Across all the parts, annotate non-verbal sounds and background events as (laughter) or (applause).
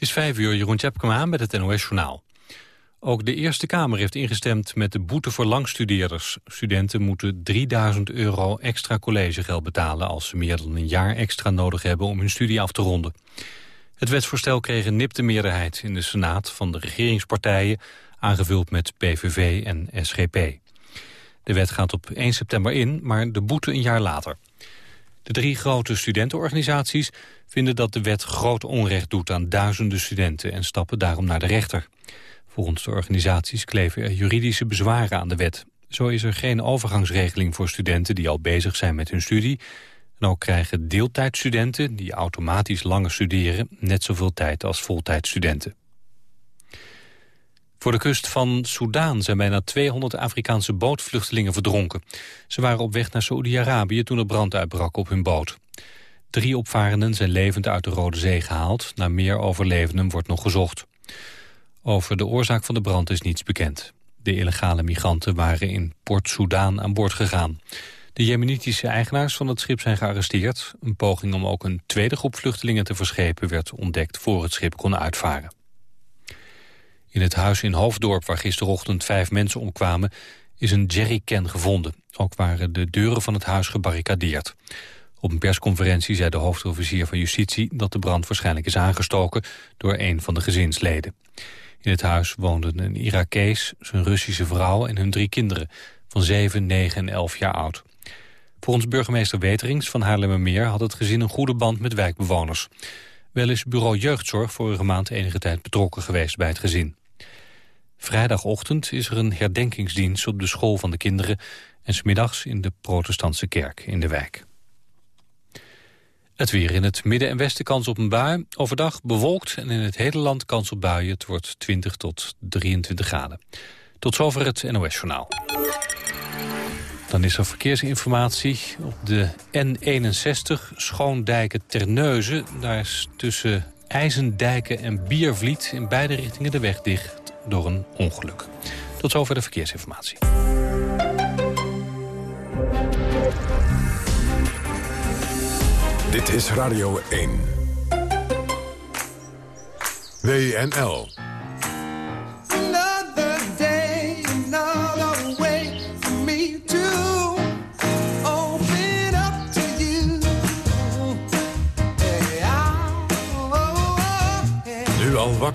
Het is vijf uur, Jeroen Tjepkema met het NOS-journaal. Ook de Eerste Kamer heeft ingestemd met de boete voor langstudeerders. Studenten moeten 3000 euro extra collegegeld betalen... als ze meer dan een jaar extra nodig hebben om hun studie af te ronden. Het wetsvoorstel kreeg een nipte meerderheid in de Senaat van de regeringspartijen... aangevuld met PVV en SGP. De wet gaat op 1 september in, maar de boete een jaar later. De drie grote studentenorganisaties vinden dat de wet groot onrecht doet aan duizenden studenten en stappen daarom naar de rechter. Volgens de organisaties kleven er juridische bezwaren aan de wet. Zo is er geen overgangsregeling voor studenten die al bezig zijn met hun studie. En ook krijgen deeltijdstudenten die automatisch langer studeren net zoveel tijd als voltijdstudenten. Voor de kust van Soudaan zijn bijna 200 Afrikaanse bootvluchtelingen verdronken. Ze waren op weg naar Saoedi-Arabië toen er brand uitbrak op hun boot. Drie opvarenden zijn levend uit de Rode Zee gehaald. Naar meer overlevenden wordt nog gezocht. Over de oorzaak van de brand is niets bekend. De illegale migranten waren in Port Soudaan aan boord gegaan. De jemenitische eigenaars van het schip zijn gearresteerd. Een poging om ook een tweede groep vluchtelingen te verschepen... werd ontdekt voor het schip kon uitvaren. In het huis in Hoofddorp, waar gisterochtend vijf mensen omkwamen... is een jerrycan gevonden. Ook waren de deuren van het huis gebarricadeerd. Op een persconferentie zei de hoofdofficier van Justitie... dat de brand waarschijnlijk is aangestoken door een van de gezinsleden. In het huis woonden een Irakees, zijn Russische vrouw en hun drie kinderen... van 7, 9 en 11 jaar oud. Volgens burgemeester Weterings van Haarlemmermeer... had het gezin een goede band met wijkbewoners. Wel is bureau jeugdzorg vorige maand enige tijd betrokken geweest bij het gezin. Vrijdagochtend is er een herdenkingsdienst op de school van de kinderen... en smiddags in de protestantse kerk in de wijk. Het weer in het midden en westen kans op een bui. Overdag bewolkt en in het hele land kans op buien. Het wordt 20 tot 23 graden. Tot zover het NOS-journaal. Dan is er verkeersinformatie op de N61 Schoondijken Terneuzen. Daar is tussen IJzendijken en Biervliet in beide richtingen de weg dicht door een ongeluk. Tot zover de verkeersinformatie. Dit is Radio 1. WNL.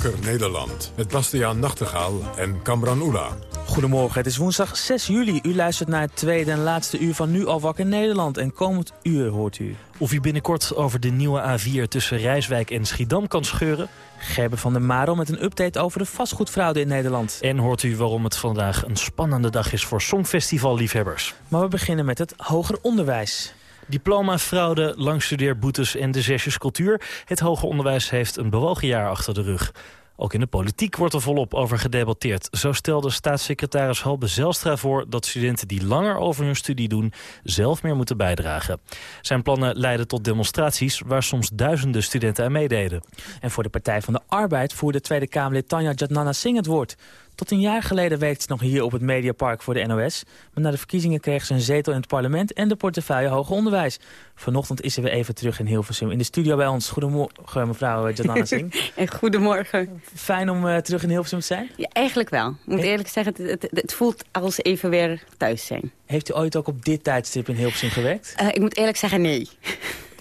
Wakker Nederland. Met Bastiaan Nachtegaal en Kamran Oela. Goedemorgen, het is woensdag 6 juli. U luistert naar het tweede en laatste uur van Nu al wakker Nederland. En komend uur hoort u... Of u binnenkort over de nieuwe A4 tussen Rijswijk en Schiedam kan scheuren. Gerben van der Marel met een update over de vastgoedfraude in Nederland. En hoort u waarom het vandaag een spannende dag is voor Songfestival-liefhebbers. Maar we beginnen met het hoger onderwijs. Diploma, fraude, langstudeerboetes en de zesjescultuur. Het hoger onderwijs heeft een bewogen jaar achter de rug. Ook in de politiek wordt er volop over gedebatteerd. Zo stelde staatssecretaris Halbe Zelstra voor dat studenten die langer over hun studie doen zelf meer moeten bijdragen. Zijn plannen leiden tot demonstraties waar soms duizenden studenten aan meededen. En voor de Partij van de Arbeid voerde Tweede Kamerlid Tanja Jatnana Singh het woord. Tot een jaar geleden werkte ze nog hier op het Mediapark voor de NOS. Maar na de verkiezingen kreeg ze een zetel in het parlement en de portefeuille hoger onderwijs. Vanochtend is ze weer even terug in Hilversum. In de studio bij ons. Goedemorgen mevrouw Janana (laughs) Singh. en goedemorgen. Fijn om uh, terug in Hilversum te zijn? Ja, eigenlijk wel. Ik moet eerlijk zeggen, het, het, het, voelt als even weer thuis zijn. Heeft u ooit ook op dit tijdstip in Hilversum gewerkt? Uh, ik moet eerlijk zeggen, nee.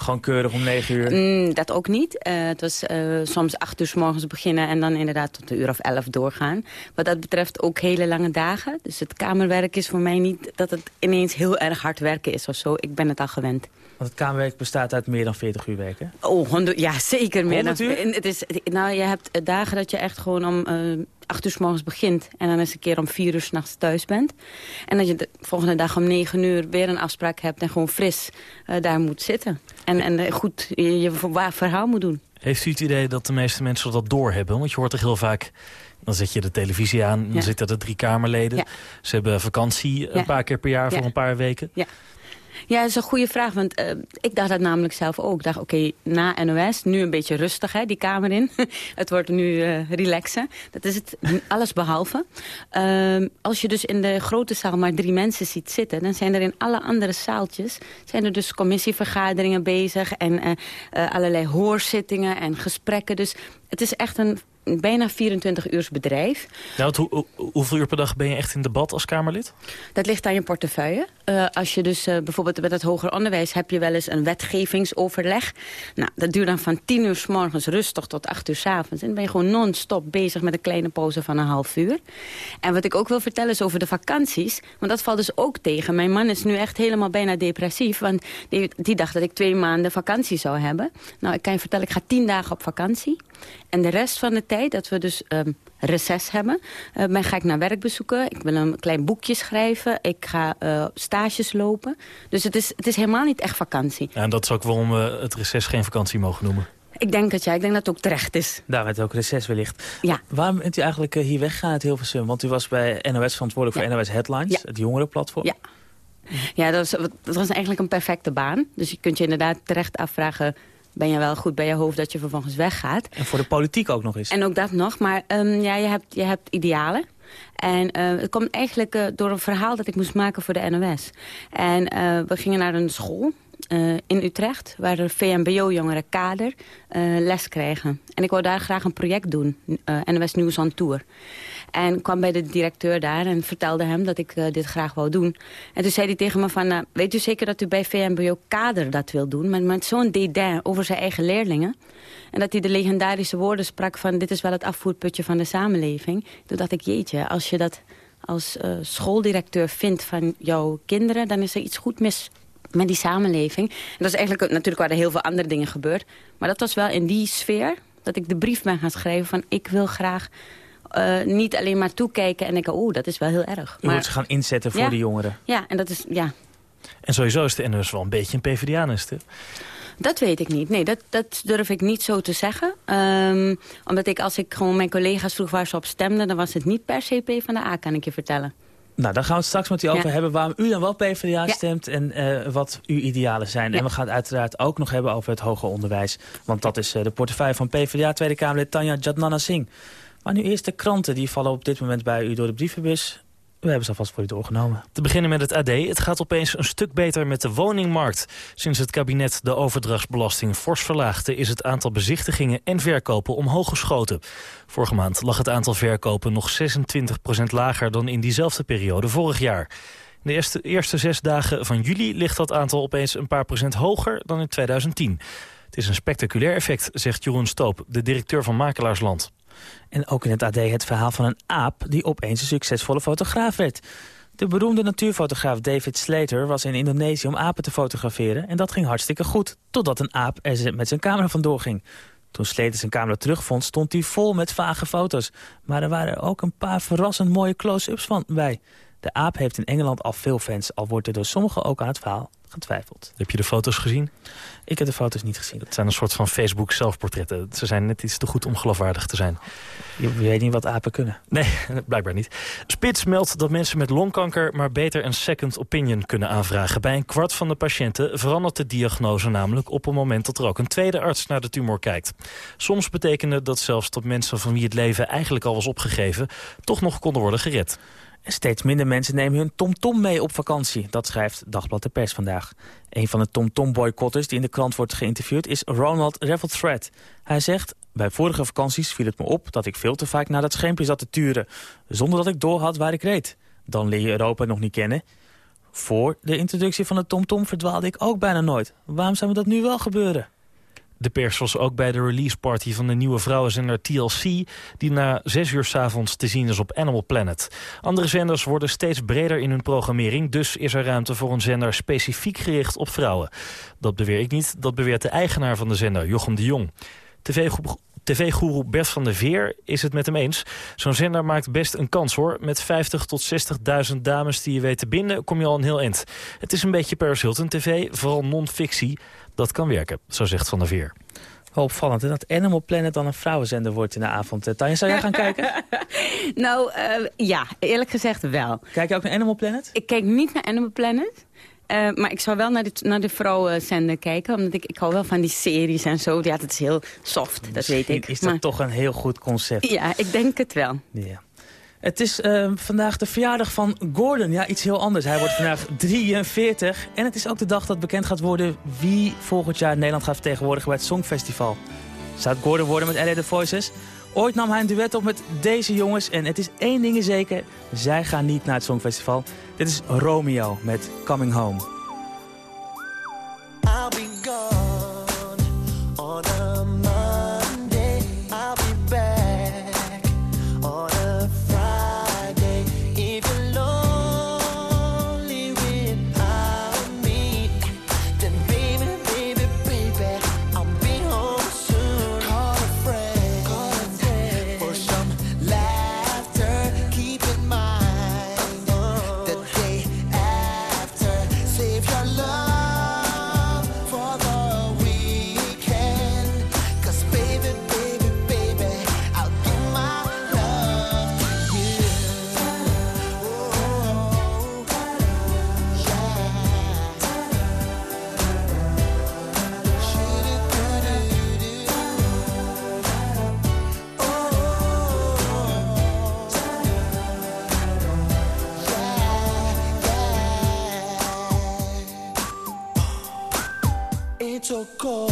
Gewoon keurig om negen uur? Mm, dat ook niet. Uh, het was uh, soms acht uur s morgens beginnen en dan inderdaad tot een uur of elf doorgaan. Wat dat betreft ook hele lange dagen. Dus het kamerwerk is voor mij niet dat het ineens heel erg hard werken is of zo. Ik ben het al gewend. Want het kamerwerk bestaat uit meer dan 40 uur werken? Oh, 100, ja, zeker meer 100 dan... Uur? Het is, nou, je hebt dagen dat je echt gewoon om uh, acht uur s morgens begint... en dan eens een keer om vier uur s'nachts thuis bent. En dat je de volgende dag om negen uur weer een afspraak hebt... en gewoon fris uh, daar moet zitten. En, en goed je, je verhaal moet doen. Heeft u het idee dat de meeste mensen dat doorhebben? Want je hoort toch heel vaak... Dan zet je de televisie aan, dan Ja. zitten er drie Kamerleden. Ja. Ze hebben vakantie een Ja. paar keer per jaar voor een paar weken. Ja. Dat is een goede vraag. Want uh, ik dacht dat namelijk zelf ook. Ik dacht, oké, na NOS, nu een beetje rustig, hè, die kamer in. (laughs) het wordt nu uh, relaxen. Dat is het alles behalve. Uh, als je dus in de grote zaal maar drie mensen ziet zitten... dan zijn er in alle andere zaaltjes... zijn er dus commissievergaderingen bezig... en uh, allerlei hoorzittingen en gesprekken. Dus het is echt een bijna 24 uur bedrijf. Nou, hoe, hoeveel uur per dag ben je echt in debat als Kamerlid? Dat ligt aan je portefeuille. Uh, als je dus uh, bijvoorbeeld met het hoger onderwijs... heb je wel eens een wetgevingsoverleg. Nou, dat duurt dan van 10 uur s morgens rustig tot 8 uur s avonds. En dan ben je gewoon non-stop bezig met een kleine pauze van een half uur. En wat ik ook wil vertellen is over de vakanties. Want dat valt dus ook tegen. Mijn man is nu echt helemaal bijna depressief. Want die, die dacht dat ik twee maanden vakantie zou hebben. Nou, ik kan je vertellen, ik ga 10 dagen op vakantie. En de rest van de tijd dat we dus um, reces hebben... Uh, dan ga ik naar werk bezoeken. Ik wil een klein boekje schrijven. Ik ga uh, stages lopen. Dus het is, het is helemaal niet echt vakantie. Ja, en dat is ook waarom we het reces geen vakantie mogen noemen. Ik denk het, ja. Ik denk dat het ook terecht is. Daar werd ook reces wellicht. Ja. Waarom bent u eigenlijk hier weggegaan uit Hilversum? Want u was bij NOS verantwoordelijk ja. voor NOS Headlines, ja. het jongerenplatform. Ja. Ja, dat was, dat was eigenlijk een perfecte baan. Dus je kunt je inderdaad terecht afvragen ben je wel goed bij je hoofd dat je vervolgens weggaat. En voor de politiek ook nog eens. En ook dat nog, maar um, ja, je, hebt, je hebt idealen. En uh, het komt eigenlijk uh, door een verhaal dat ik moest maken voor de NOS. En uh, we gingen naar een school in Utrecht... waar de VMBO-jongeren kader les krijgen. En ik wou daar graag een project doen, NOS Nieuws on Tour. En kwam bij de directeur daar en vertelde hem dat ik uh, dit graag wou doen. En toen zei hij tegen me van, uh, weet u zeker dat u bij VMBO Kader dat wil doen? Met, met zo'n dédain over zijn eigen leerlingen. En dat hij de legendarische woorden sprak van, dit is wel het afvoerputje van de samenleving. Toen dacht ik, jeetje, als je dat als uh, schooldirecteur vindt van jouw kinderen... dan is er iets goed mis met die samenleving. En dat is eigenlijk, natuurlijk waren er heel veel andere dingen gebeurd. Maar dat was wel in die sfeer dat ik de brief ben gaan schrijven van... ik wil graag uh, niet alleen maar toekijken en denken, oeh, dat is wel heel erg. Je moet ze gaan inzetten voor ja, de jongeren. Ja, en dat is, ja. En sowieso is de NOS wel een beetje een PvdA-nest, hè? Dat weet ik niet. Nee, dat, dat durf ik niet zo te zeggen. Um, omdat ik, als ik gewoon mijn collega's vroeg waar ze op stemden... dan was het niet per se P van de A, kan ik je vertellen. Nou, daar gaan we het straks met u over ja. hebben waarom u dan wel PvdA ja. stemt en uh, wat uw idealen zijn. Ja. En we gaan het uiteraard ook nog hebben over het hoger onderwijs. Want dat is uh, de portefeuille van PvdA Tweede Kamerlid Tanja Jadnana Singh. Maar nu eerst de kranten, die vallen op dit moment bij u door de brievenbus. We hebben ze alvast voor u doorgenomen. Te beginnen met het AD. Het gaat opeens een stuk beter met de woningmarkt. Sinds het kabinet de overdrachtsbelasting fors verlaagde... is het aantal bezichtigingen en verkopen omhoog geschoten. Vorige maand lag het aantal verkopen nog 26% lager... dan in diezelfde periode vorig jaar. De eerste, eerste zes dagen van juli ligt dat aantal opeens een paar procent hoger dan in 2010. Het is een spectaculair effect, zegt Jeroen Stoop, de directeur van Makelaarsland. En ook in het AD het verhaal van een aap die opeens een succesvolle fotograaf werd. De beroemde natuurfotograaf David Slater was in Indonesië om apen te fotograferen... en dat ging hartstikke goed, totdat een aap er met zijn camera vandoor ging. Toen Slater zijn camera terugvond, stond hij vol met vage foto's. Maar er waren ook een paar verrassend mooie close-ups van bij. De aap heeft in Engeland al veel fans, al wordt er door sommigen ook aan het verhaal getwijfeld. Heb je de foto's gezien? Ik heb de foto's niet gezien. Het zijn een soort van Facebook zelfportretten. Ze zijn net iets te goed om geloofwaardig te zijn. Je weet niet wat apen kunnen. Nee, (laughs) blijkbaar niet. Spits meldt dat mensen met longkanker maar beter een second opinion kunnen aanvragen. Bij een kwart van de patiënten verandert de diagnose namelijk op het moment dat er ook een tweede arts naar de tumor kijkt. Soms betekende dat zelfs dat mensen van wie het leven eigenlijk al was opgegeven, toch nog konden worden gered. Steeds minder mensen nemen hun TomTom mee op vakantie. Dat schrijft Dagblad de Pers vandaag. Een van de TomTom-boycotters die in de krant wordt geïnterviewd is Ronald Revelthread. Hij zegt, bij vorige vakanties viel het me op dat ik veel te vaak naar dat schermpje zat te turen. Zonder dat ik doorhad waar ik reed. Dan leer je Europa nog niet kennen. Voor de introductie van de TomTom verdwaalde ik ook bijna nooit. Waarom zou dat nu wel gebeuren? De pers was ook bij de release party van de nieuwe vrouwenzender TLC... die na zes uur s avonds te zien is op Animal Planet. Andere zenders worden steeds breder in hun programmering... dus is er ruimte voor een zender specifiek gericht op vrouwen. Dat beweer ik niet, dat beweert de eigenaar van de zender, Jochem de Jong. TV-groep TV-goeroe Bert van der Veer is het met hem eens. Zo'n zender maakt best een kans hoor. Met 50 tot 60.000 dames die je weet te binden, kom je al een heel eind. Het is een beetje Paris Hilton TV, vooral non-fictie. Dat kan werken, zo zegt Van der Veer. Wel opvallend hè? dat Animal Planet dan een vrouwenzender wordt in de avond. Eh, Tanja, zou jij gaan kijken? (laughs) nou, uh, ja, eerlijk gezegd wel. Kijk je ook naar Animal Planet? Ik kijk niet naar Animal Planet. Uh, maar ik zou wel naar de, naar de vrouwenzender kijken. Omdat ik, ik hou wel van die series en zo. Ja, dat is heel soft, dat weet ik. is dat toch een heel goed concept. Ja, ik denk het wel. Ja. Het is uh, vandaag de verjaardag van Gordon. Ja, iets heel anders. Hij wordt vandaag 43. En het is ook de dag dat bekend gaat worden... wie volgend jaar Nederland gaat vertegenwoordigen bij het Songfestival. Zou het Gordon worden met LA The Voices? Ooit nam hij een duet op met deze jongens. En het is één ding zeker. Zij gaan niet naar het Songfestival. Dit is Romeo met Coming Home. I'll be gone on a 足够。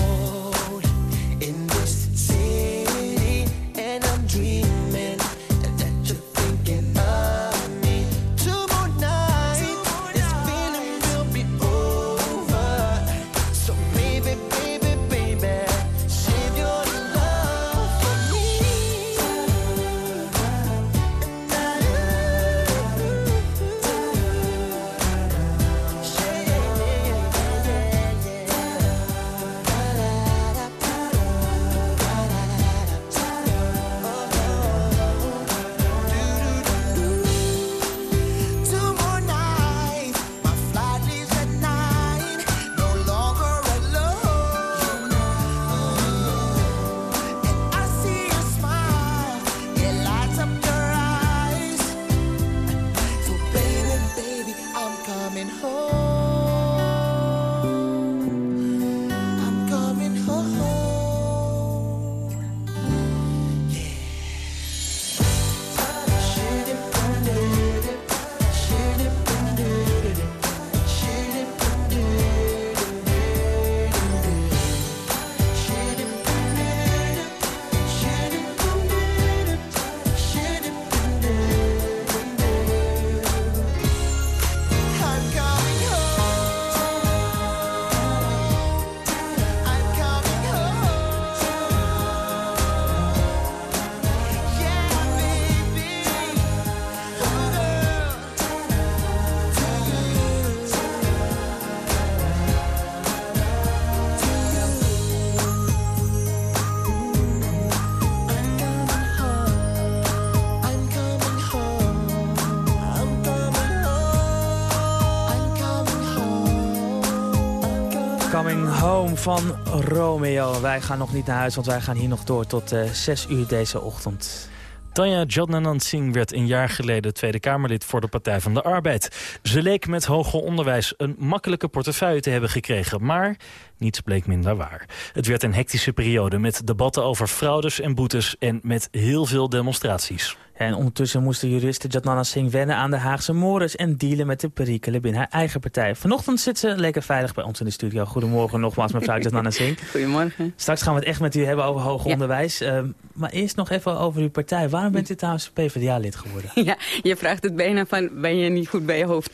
So cold van Romeo. Wij gaan nog niet naar huis, want wij gaan hier nog door tot uh, eh, 6 uur deze ochtend. Tanja Jadnanand Singh werd een jaar geleden Tweede Kamerlid voor de Partij van de Arbeid. Ze leek met hoger onderwijs een makkelijke portefeuille te hebben gekregen, maar niets bleek minder waar. Het werd een hectische periode met debatten over fraudes en boetes en met heel veel demonstraties. En ondertussen moest de juriste Jadnana Singh wennen aan de Haagse mores... en dealen met de perikelen binnen haar eigen partij. Vanochtend zit ze lekker veilig bij ons in de studio. Goedemorgen nogmaals, mevrouw (laughs) Jadnana Singh. Goedemorgen. Straks gaan we het echt met u hebben over hoger onderwijs. Ehm, maar eerst nog even over uw partij. Waarom bent u trouwens PvdA-lid geworden? (laughs) Ja, je vraagt het bijna van, ben je niet goed bij je hoofd?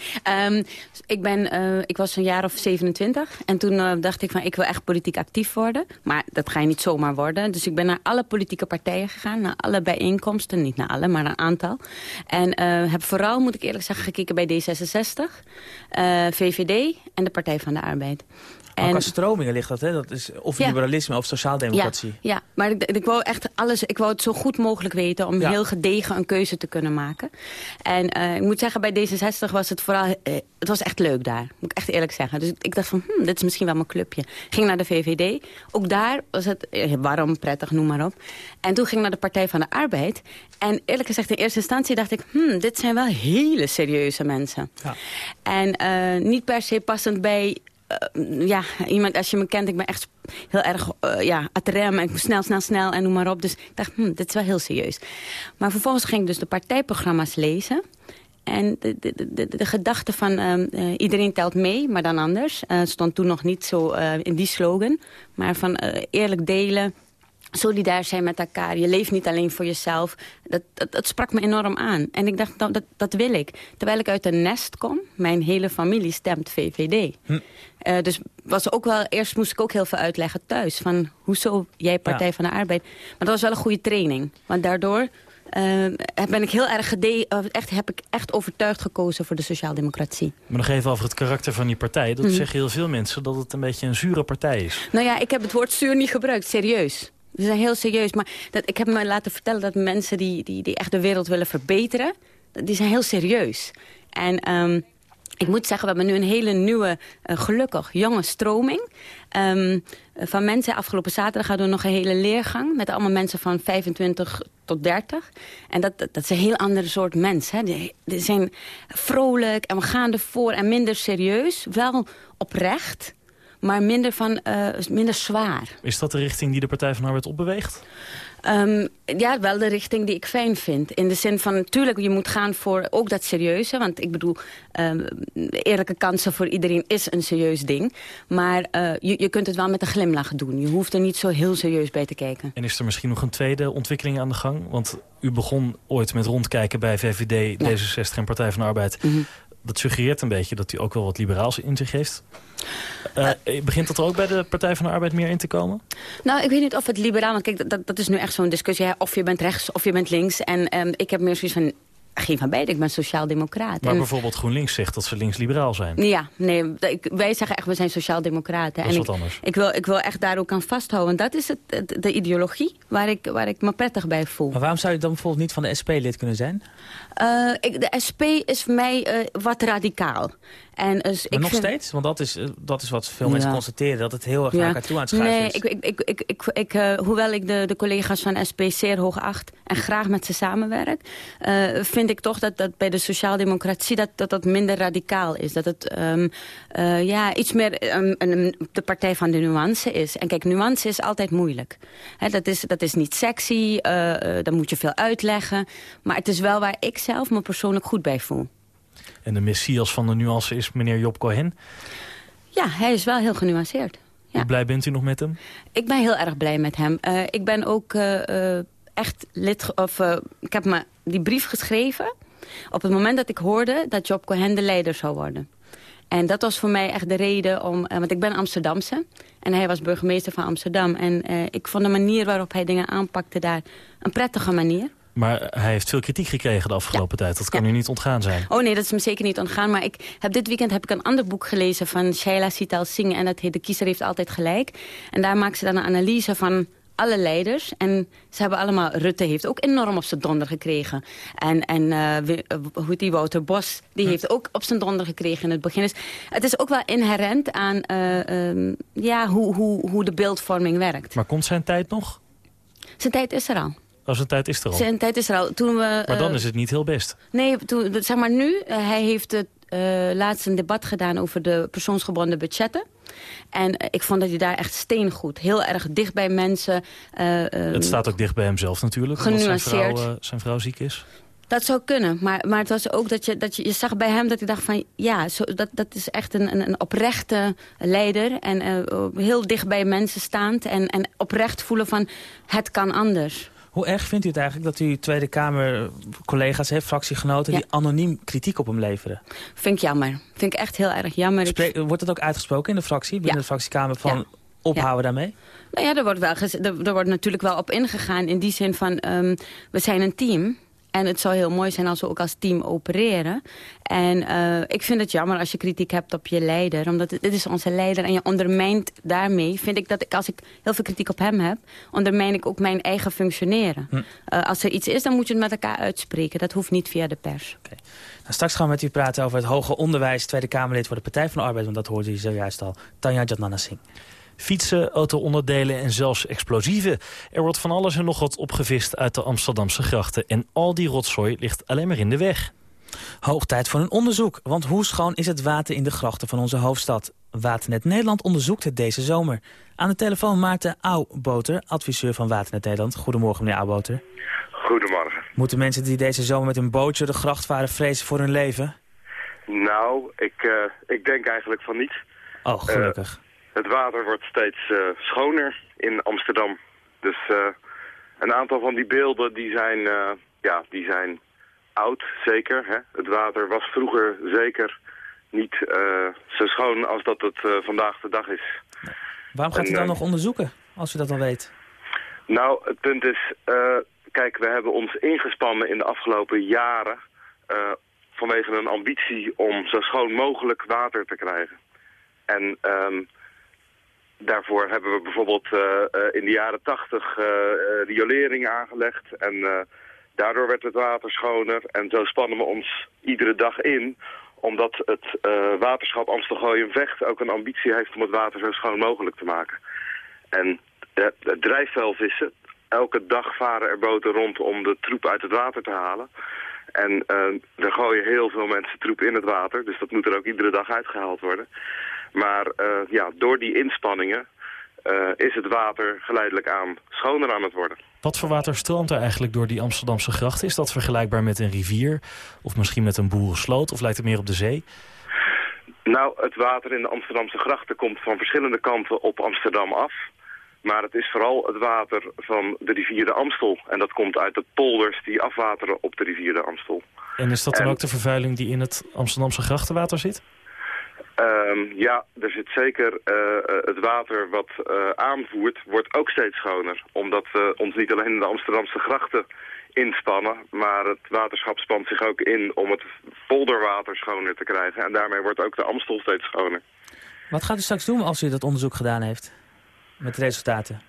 Um, ik, ben, uh, ik was een jaar of 27 en toen uh, dacht ik van, ik wil echt politiek actief worden. Maar dat ga je niet zomaar worden. Dus ik ben naar alle politieke partijen gegaan, naar alle bijeenkomsten. Niet naar alle, maar een aantal. En uh, heb vooral, moet ik eerlijk zeggen, gekeken bij D66, uh, VVD en de Partij van de Arbeid. En, qua stromingen ligt dat, hè? Dat is of liberalisme of sociaaldemocratie. Ja, ja. maar ik, ik wou echt alles, ik wou het zo goed mogelijk weten om heel gedegen een keuze te kunnen maken. En uh, ik moet zeggen, bij D66 was het vooral, uh, het was echt leuk daar. Moet ik echt eerlijk zeggen. Dus ik dacht van, hm, dit is misschien wel mijn clubje. Ging naar de VVD. Ook daar was het eh, warm, prettig, noem maar op. En toen ging ik naar de Partij van de Arbeid. En eerlijk gezegd, in eerste instantie dacht ik, hm, dit zijn wel hele serieuze mensen. Ja. En uh, niet per se passend bij uh, ja, iemand, als je me kent, ik ben echt heel erg uh, ja, atrem en snel, snel, snel en noem maar op. Dus ik dacht, hm, dit is wel heel serieus. Maar vervolgens ging ik dus de partijprogramma's lezen. En de, de, de, de gedachte van uh, iedereen telt mee, maar dan anders. Stond toen nog niet zo in die slogan. Maar van eerlijk delen, solidair zijn met elkaar. Je leeft niet alleen voor jezelf. Dat, dat, dat sprak me enorm aan. En ik dacht, dat, dat, dat, wil ik. Terwijl ik uit een nest kom, mijn hele familie stemt VVD. Hm. Uh, dus was ook wel, eerst moest ik ook heel veel uitleggen thuis. Van, hoezo jij Partij van de Arbeid? Maar dat was wel een goede training. Want daardoor uh, ben ik heel erg gede echt, heb ik echt overtuigd gekozen voor de sociaaldemocratie. Maar nog even over het karakter van die partij. Dat mm. zeggen heel veel mensen dat het een beetje een zure partij is. Nou ja, ik heb het woord zuur niet gebruikt, serieus. Ze zijn heel serieus. Maar dat, ik heb me laten vertellen dat mensen die, die, die echt de wereld willen verbeteren... die zijn heel serieus. En um, ik moet zeggen, we hebben nu een hele nieuwe, uh, gelukkig, jonge stroming. Um, van mensen, afgelopen zaterdag hadden we nog een hele leergang... met allemaal mensen van 25 tot 30. En dat, dat, dat is een heel andere soort mens. Hè. Die, die zijn vrolijk en we gaan ervoor en minder serieus. Wel oprecht maar minder, van, uh, minder zwaar. Is dat de richting die de Partij van Arbeid opbeweegt? Um, ja, wel de richting die ik fijn vind. In de zin van, natuurlijk, je moet gaan voor ook dat serieuze. Want ik bedoel, um, eerlijke kansen voor iedereen is een serieus ding. Maar uh, je, je kunt het wel met een glimlach doen. Je hoeft er niet zo heel serieus bij te kijken. En is er misschien nog een tweede ontwikkeling aan de gang? Want u begon ooit met rondkijken bij VVD, D66 en Partij van de Arbeid. Mm -hmm dat suggereert een beetje dat hij ook wel wat liberaals in zich heeft. Uh, begint dat er ook bij de Partij van de Arbeid meer in te komen? Nou, ik weet niet of het liberaal... Want kijk, dat, dat is nu echt zo'n discussie. Hè, of je bent rechts of je bent links. En um, ik heb meer zoiets van geen van beide. Ik ben sociaal-democraat. Maar bijvoorbeeld GroenLinks zegt dat ze links-liberaal zijn. Ja, nee, ik, wij zeggen echt, we zijn sociaal-democraten. Dat is en wat ik, anders. Ik wil, ik wil echt daar ook aan vasthouden. Dat is het, de ideologie waar ik, waar ik me prettig bij voel. Maar waarom zou je dan bijvoorbeeld niet van de SP lid kunnen zijn? Uh, ik, de SP is voor mij uh, wat radicaal. En dus maar nog steeds? Want dat is, eh, dat is wat veel mensen constateren, dat het heel erg naar elkaar toe aan het schuiven nee, is. Ik, ik, ik, ik, ik, hoewel ik de, de collega's van SP zeer hoog acht en graag met ze samenwerk... Vind ik toch dat, dat bij de sociaaldemocratie dat, dat dat minder radicaal is. Dat het um, ja, iets meer um, een, de partij van de nuance is. En kijk, nuance is altijd moeilijk. He, dat, is, dat is niet sexy, dan moet je veel uitleggen. Maar het is wel waar ik zelf me persoonlijk goed bij voel. En de messias van de nuance is meneer Job Cohen. Ja, hij is wel heel genuanceerd. Ja. Hoe blij bent u nog met hem? Ik ben heel erg blij met hem. Uh, ik ben ook uh, uh, echt lid... Of, ik heb me die brief geschreven op het moment dat ik hoorde dat Job Cohen de leider zou worden. En dat was voor mij echt de reden om... want ik ben Amsterdamse en hij was burgemeester van Amsterdam. En ik vond de manier waarop hij dingen aanpakte daar een prettige manier. Maar hij heeft veel kritiek gekregen de afgelopen tijd. Dat kan u niet ontgaan zijn. Oh nee, dat is me zeker niet ontgaan. Maar ik heb, dit weekend heb ik een ander boek gelezen van Shaila Sital Singh. En dat heet De Kiezer heeft altijd gelijk. En daar maakt ze dan een analyse van alle leiders. En ze hebben allemaal... Rutte heeft ook enorm op zijn donder gekregen. En, en uh, hoe die Wouter Bos, die hm. heeft ook op zijn donder gekregen in het begin. Dus het is ook wel inherent aan uh, um, ja, hoe, hoe, hoe de beeldvorming werkt. Maar komt zijn tijd nog? Zijn tijd is er al. Oh, zijn tijd is er al. Zijn tijd is er al. Toen we, maar dan is het niet heel best. Nee, toen, zeg maar nu. hij heeft het uh, laatst een debat gedaan over de persoonsgebonden budgetten. En uh, ik vond dat hij daar echt steengoed, heel erg dicht bij mensen... Uh, het staat ook dicht bij hemzelf natuurlijk, omdat zijn vrouw, zijn vrouw ziek is. Dat zou kunnen, maar, maar het was ook dat je, dat je, je zag bij hem dat hij dacht van... ja, zo, dat, dat is echt een, een, een oprechte leider en heel dicht bij mensen staand... En, en oprecht voelen van het kan anders. Hoe erg vindt u het eigenlijk dat u Tweede Kamer collega's heeft, fractiegenoten... die anoniem kritiek op hem leveren? Vind ik jammer. Vind ik echt heel erg jammer. Spreek, wordt het ook uitgesproken in de fractie, binnen de fractiekamer... van ophouden daarmee? Nou ja, er wordt, wel er, er, wordt natuurlijk wel op ingegaan in die zin van... Um, we zijn een team... En het zou heel mooi zijn als we ook als team opereren. En uh, ik vind het jammer als je kritiek hebt op je leider. Omdat dit is onze leider en je ondermijnt daarmee. Vind ik dat ik, als ik heel veel kritiek op hem heb... ondermijn ik ook mijn eigen functioneren. Hm. Uh, als er iets is, dan moet je het met elkaar uitspreken. Dat hoeft niet via de pers. Okay. Nou, straks gaan we met u praten over het hoger onderwijs. Tweede Kamerlid voor de Partij van de Arbeid. Want dat hoorde u zojuist al. Tanja Jatnana Singh. Fietsen, auto-onderdelen en zelfs explosieven. Er wordt van alles en nog wat opgevist uit de Amsterdamse grachten. En al die rotzooi ligt alleen maar in de weg. Hoog tijd voor een onderzoek, want hoe schoon is het water in de grachten van onze hoofdstad? Waternet Nederland onderzoekt het deze zomer. Aan de telefoon Maarten Auwboter, adviseur van Waternet Nederland. Goedemorgen meneer Auwboter. Goedemorgen. Moeten mensen die deze zomer met een bootje de gracht varen vrezen voor hun leven? Nou, ik, uh, ik denk eigenlijk van niet. Oh, gelukkig. Uh, het water wordt steeds uh, schoner in Amsterdam. Dus een aantal van die beelden die zijn, ja, die zijn oud, zeker. Hè? Het water was vroeger zeker niet zo schoon als dat het vandaag de dag is. Waarom gaat u dan nog onderzoeken, als u dat al weet? Nou, het punt is, kijk, we hebben ons ingespannen in de afgelopen jaren... vanwege een ambitie om zo schoon mogelijk water te krijgen. En um, daarvoor hebben we bijvoorbeeld in de jaren tachtig riolering aangelegd... en Daardoor werd het water schoner en zo spannen we ons iedere dag in omdat het waterschap Amstelgooi-Vecht ook een ambitie heeft om het water zo schoon mogelijk te maken. En drijfvelvissen, elke dag varen er boten rond om de troep uit het water te halen. En er gooien heel veel mensen troep in het water, dus dat moet er ook iedere dag uitgehaald worden. Maar ja, door die inspanningen is het water geleidelijk aan schoner aan het worden. Wat voor water stroomt er eigenlijk door die Amsterdamse grachten? Is dat vergelijkbaar met een rivier? Of misschien met een boerensloot? Of lijkt het meer op de zee? Nou, het water in de Amsterdamse grachten komt van verschillende kanten op Amsterdam af. Maar het is vooral het water van de rivier de Amstel. En dat komt uit de polders die afwateren op de rivier de Amstel. En is dat dan ook de vervuiling die in het Amsterdamse grachtenwater zit? Um, ja, er zit zeker uh, het water wat uh, aanvoert, wordt ook steeds schoner. Omdat we ons niet alleen in de Amsterdamse grachten inspannen, maar het waterschap spant zich ook in om het polderwater schoner te krijgen. En daarmee wordt ook de Amstel steeds schoner. Wat gaat u straks doen als u dat onderzoek gedaan heeft? Met de resultaten?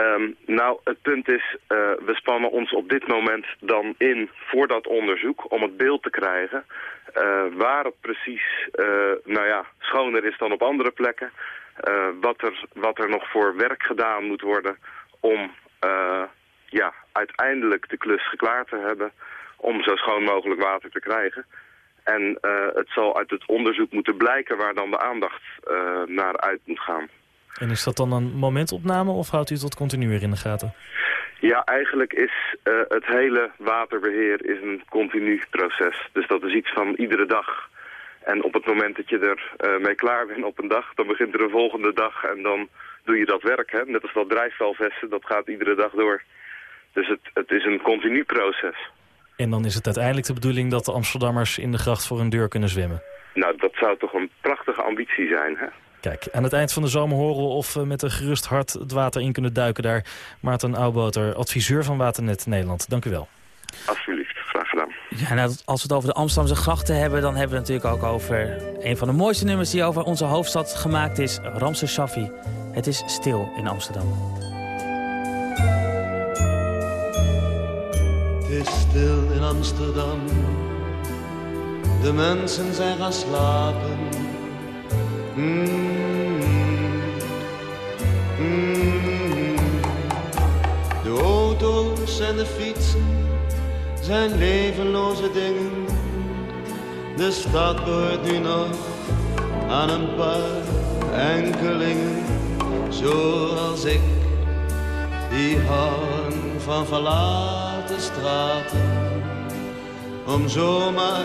Um, nou, het punt is, uh, we spannen ons op dit moment dan in voor dat onderzoek om het beeld te krijgen uh, waar het precies uh, nou ja, schoner is dan op andere plekken. wat, er, wat er nog voor werk gedaan moet worden om ja, uiteindelijk de klus geklaard te hebben om zo schoon mogelijk water te krijgen. En het zal uit het onderzoek moeten blijken waar dan de aandacht naar uit moet gaan. En is dat dan een momentopname of houdt u het tot continu weer in de gaten? Ja, eigenlijk is uh, het hele waterbeheer is een continu proces. Dus dat is iets van iedere dag. En op het moment dat je er uh, mee klaar bent op een dag, dan begint er een volgende dag en dan doe je dat werk. Hè? Net als dat drijfvelvesten, dat gaat iedere dag door. Dus het, het is een continu proces. En dan is het uiteindelijk de bedoeling dat de Amsterdammers in de gracht voor hun deur kunnen zwemmen? Nou, dat zou toch een prachtige ambitie zijn, hè? Kijk, aan het eind van de zomer horen we of we met een gerust hart het water in kunnen duiken daar. Maarten Ouwboter, adviseur van Waternet Nederland. Dank u wel. Alsjeblieft, graag gedaan. Ja, nou, als we het over de Amsterdamse grachten hebben... dan hebben we het natuurlijk ook over een van de mooiste nummers... die over onze hoofdstad gemaakt is, Ramses Shaffi. Het is stil in Amsterdam. Het is stil in Amsterdam. De mensen zijn gaan slapen de auto's en de fietsen zijn levenloze dingen. De stad behoort nu nog aan een paar enkelingen, zoals ik, die houden van verlaten straten, om zomaar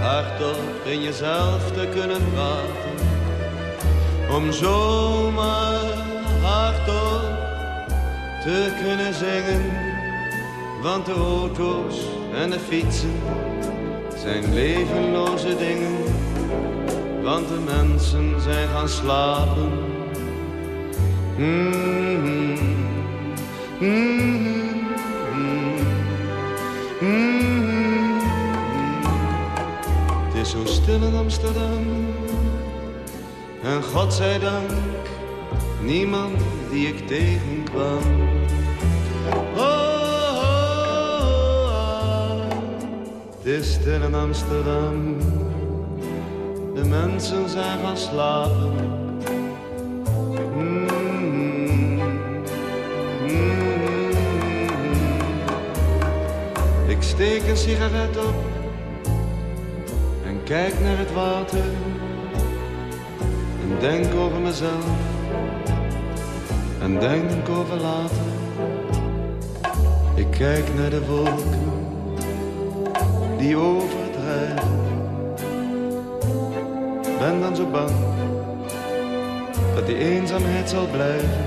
hardop in jezelf te kunnen praten om zomaar hardop te kunnen zingen. Want de auto's en de fietsen zijn levenloze dingen. Want de mensen zijn gaan slapen. Het is zo stil in Amsterdam en God zij dank, niemand die ik tegenkwam. Oh, oh, oh, het is stil in Amsterdam. De mensen zijn gaan slapen. Mm, mm. Ik steek een sigaret op en kijk naar het water denk over mezelf en denk over later. Ik kijk naar de wolken die overdrijven. Ben dan zo bang dat die eenzaamheid zal blijven.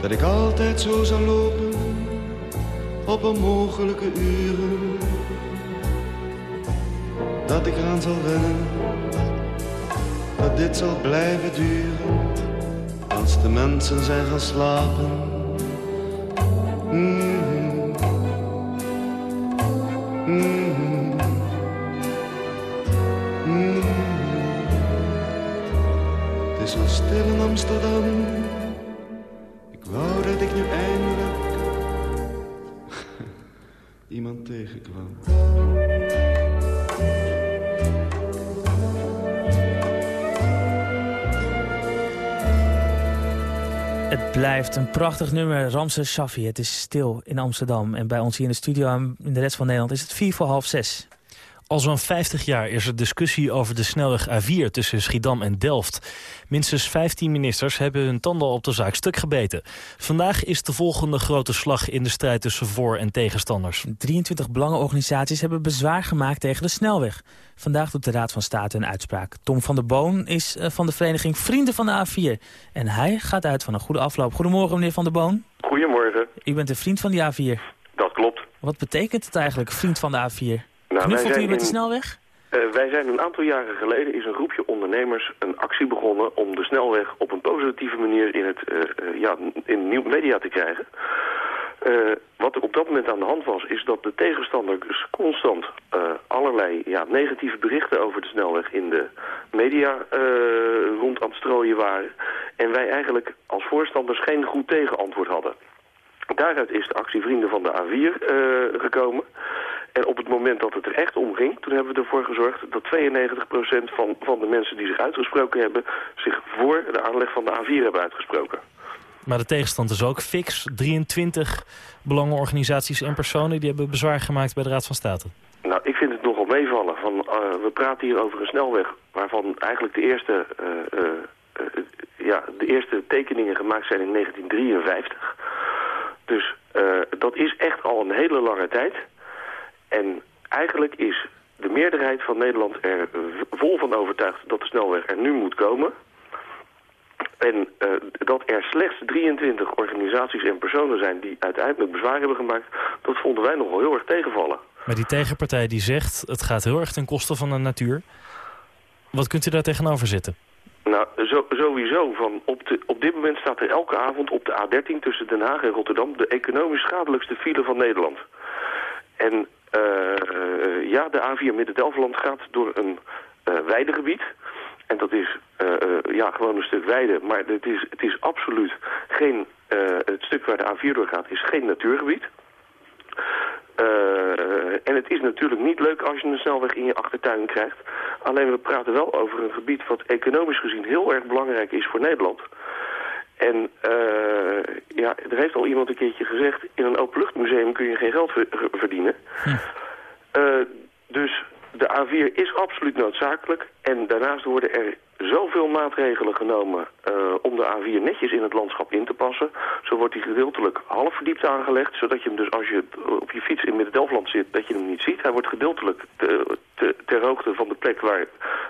Dat ik altijd zo zal lopen op onmogelijke uren. Dat ik eraan zal wennen, dat dit zal blijven duren. Als de mensen zijn gaan slapen. Mm. Blijft een prachtig nummer, Ramses Shaffi. Het is stil in Amsterdam. En bij ons hier in de studio en in de rest van Nederland is het vier voor half zes. Al zo'n 50 jaar is er discussie over de snelweg A4 tussen Schiedam en Delft. Minstens 15 ministers hebben hun tanden op de zaak stuk gebeten. Vandaag is de volgende grote slag in de strijd tussen voor- en tegenstanders. 23 belangenorganisaties hebben bezwaar gemaakt tegen de snelweg. Vandaag doet de Raad van State een uitspraak. Tom van der Boon is eh, van de vereniging Vrienden van de A4. En hij gaat uit van een goede afloop. Goedemorgen, meneer van der Boon. Goedemorgen, U bent een vriend van die A4. dat klopt. Wat betekent het eigenlijk, vriend van de A4? Nou, Knuffelt u zijn met de snelweg? eh, wij zijn een aantal jaren geleden is een groepje ondernemers een actie begonnen om de snelweg op een positieve manier in het eh, eh, ja, in nieuw media te krijgen. Wat er op dat moment aan de hand was, is dat de tegenstander dus constant allerlei ja, negatieve berichten over de snelweg in de media rond aan het strooien waren. En wij eigenlijk als voorstanders geen goed tegenantwoord hadden. Daaruit is de actie Vrienden van de A4 eh, gekomen. En op het moment dat het er echt om ging, toen hebben we ervoor gezorgd dat 92% van, van de mensen die zich uitgesproken hebben, zich voor de aanleg van de A4 hebben uitgesproken. Maar de tegenstand is ook fix. 23 belangenorganisaties en personen die hebben bezwaar gemaakt bij de Raad van State. Nou, ik vind het nogal meevallen. Van, eh, we praten hier over een snelweg waarvan eigenlijk de eerste, eh, ja, de eerste tekeningen gemaakt zijn in 1953. Dus eh, dat is echt al een hele lange tijd. En eigenlijk is de meerderheid van Nederland er vol van overtuigd dat de snelweg er nu moet komen. En eh, dat er slechts 23 organisaties en personen zijn die uiteindelijk bezwaar hebben gemaakt, dat vonden wij nogal heel erg tegenvallen. Maar die tegenpartij die zegt het gaat heel erg ten koste van de natuur. Wat kunt u daar tegenover zitten? Nou, zo, sowieso. Van op, de, op dit moment staat er elke avond op de A13 tussen Den Haag en Rotterdam de economisch schadelijkste file van Nederland. En eh, ja, de A4 Midden-Delfland gaat door een eh weidegebied. En dat is eh, ja, gewoon een stuk weide, maar het is, het is absoluut geen... het stuk waar de A4 door gaat is geen natuurgebied. Eh, en het is natuurlijk niet leuk als je een snelweg in je achtertuin krijgt. Alleen we praten wel over een gebied wat economisch gezien heel erg belangrijk is voor Nederland. En eh, ja, er heeft al iemand een keertje gezegd... in een openluchtmuseum kun je geen geld ver- verdienen. Eh, dus de A4 is absoluut noodzakelijk. En daarnaast worden er zoveel maatregelen genomen eh, om de A4 netjes in het landschap in te passen. Zo wordt die gedeeltelijk half verdiept aangelegd, zodat je hem dus als je op je fiets in Midden-Delfland zit, dat je hem niet ziet. Hij wordt gedeeltelijk te- te- ter hoogte van de plek waar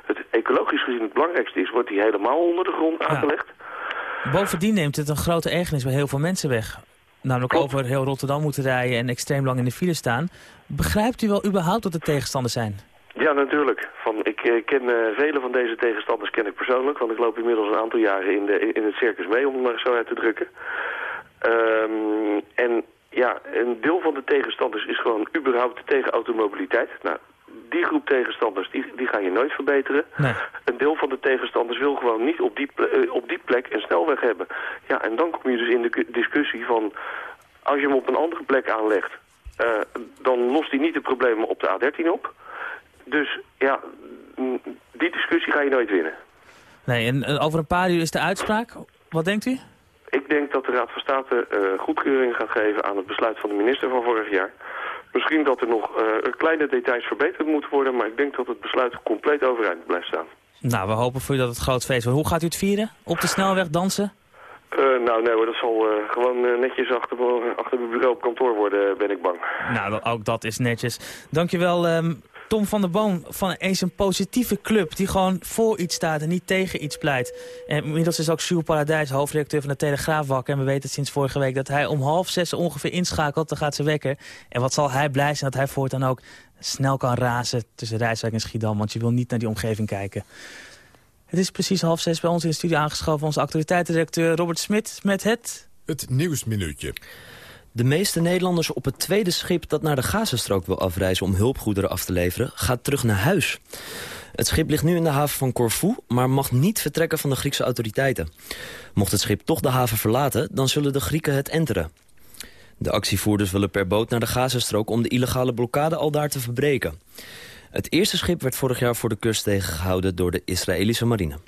het ecologisch gezien het belangrijkste is, wordt hij helemaal onder de grond aangelegd. Bovendien neemt het een grote ergernis bij heel veel mensen weg. Namelijk Klopt. over heel Rotterdam moeten rijden en extreem lang in de file staan. Begrijpt u wel überhaupt dat er tegenstanders zijn? Ja, natuurlijk. Van, ik eh, ken eh, vele van deze tegenstanders ken ik persoonlijk, want ik loop inmiddels een aantal jaren in, de, in het circus mee, om het maar zo uit te drukken. Ehm, en ja, een deel van de tegenstanders is gewoon überhaupt tegen automobiliteit. Nou, die groep tegenstanders, die, die ga je nooit verbeteren. Nee. Een deel van de tegenstanders wil gewoon niet op die, ple- eh, op die plek een snelweg hebben. Ja, en dan kom je dus in de discussie van... als je hem op een andere plek aanlegt... dan lost hij niet de problemen op de A13 op. Dus ja, mm, die discussie ga je nooit winnen. Nee, en eh, over een paar uur is de uitspraak. Wat denkt u? Ik denk dat de Raad van State eh, goedkeuring gaat geven aan het besluit van de minister van vorig jaar. Misschien dat er nog eh, kleine details verbeterd moeten worden, maar ik denk dat het besluit compleet overeind blijft staan. Nou, we hopen voor u dat het groot feest wordt. Hoe gaat u het vieren? Op de snelweg dansen? Nou nee hoor, dat zal gewoon netjes achter, achter mijn bureau op kantoor worden, ben ik bang. Nou, dat- ook dat is netjes. Dankjewel, ehm Tom van der Boom van eens een positieve club... die gewoon voor iets staat en niet tegen iets pleit. En inmiddels is ook Jules Paradijs, hoofdredacteur van de Telegraaf wakker. En we weten sinds vorige week dat hij om half zes ongeveer inschakelt. Dan gaat ze wekker. En wat zal hij blij zijn dat hij voortaan ook snel kan razen... tussen Rijswijk en Schiedam, want je wil niet naar die omgeving kijken. Het is precies half zes bij ons in de studio aangeschoven... onze actualiteitsredacteur Robert Smit met het... Het Nieuwsminuutje. De meeste Nederlanders op het tweede schip dat naar de Gazastrook wil afreizen om hulpgoederen af te leveren, gaat terug naar huis. Het schip ligt nu in de haven van Corfu, maar mag niet vertrekken van de Griekse autoriteiten. Mocht het schip toch de haven verlaten, dan zullen de Grieken het enteren. De actievoerders willen per boot naar de Gazastrook om de illegale blokkade al daar te verbreken. Het eerste schip werd vorig jaar voor de kust tegengehouden door de Israëlische marine.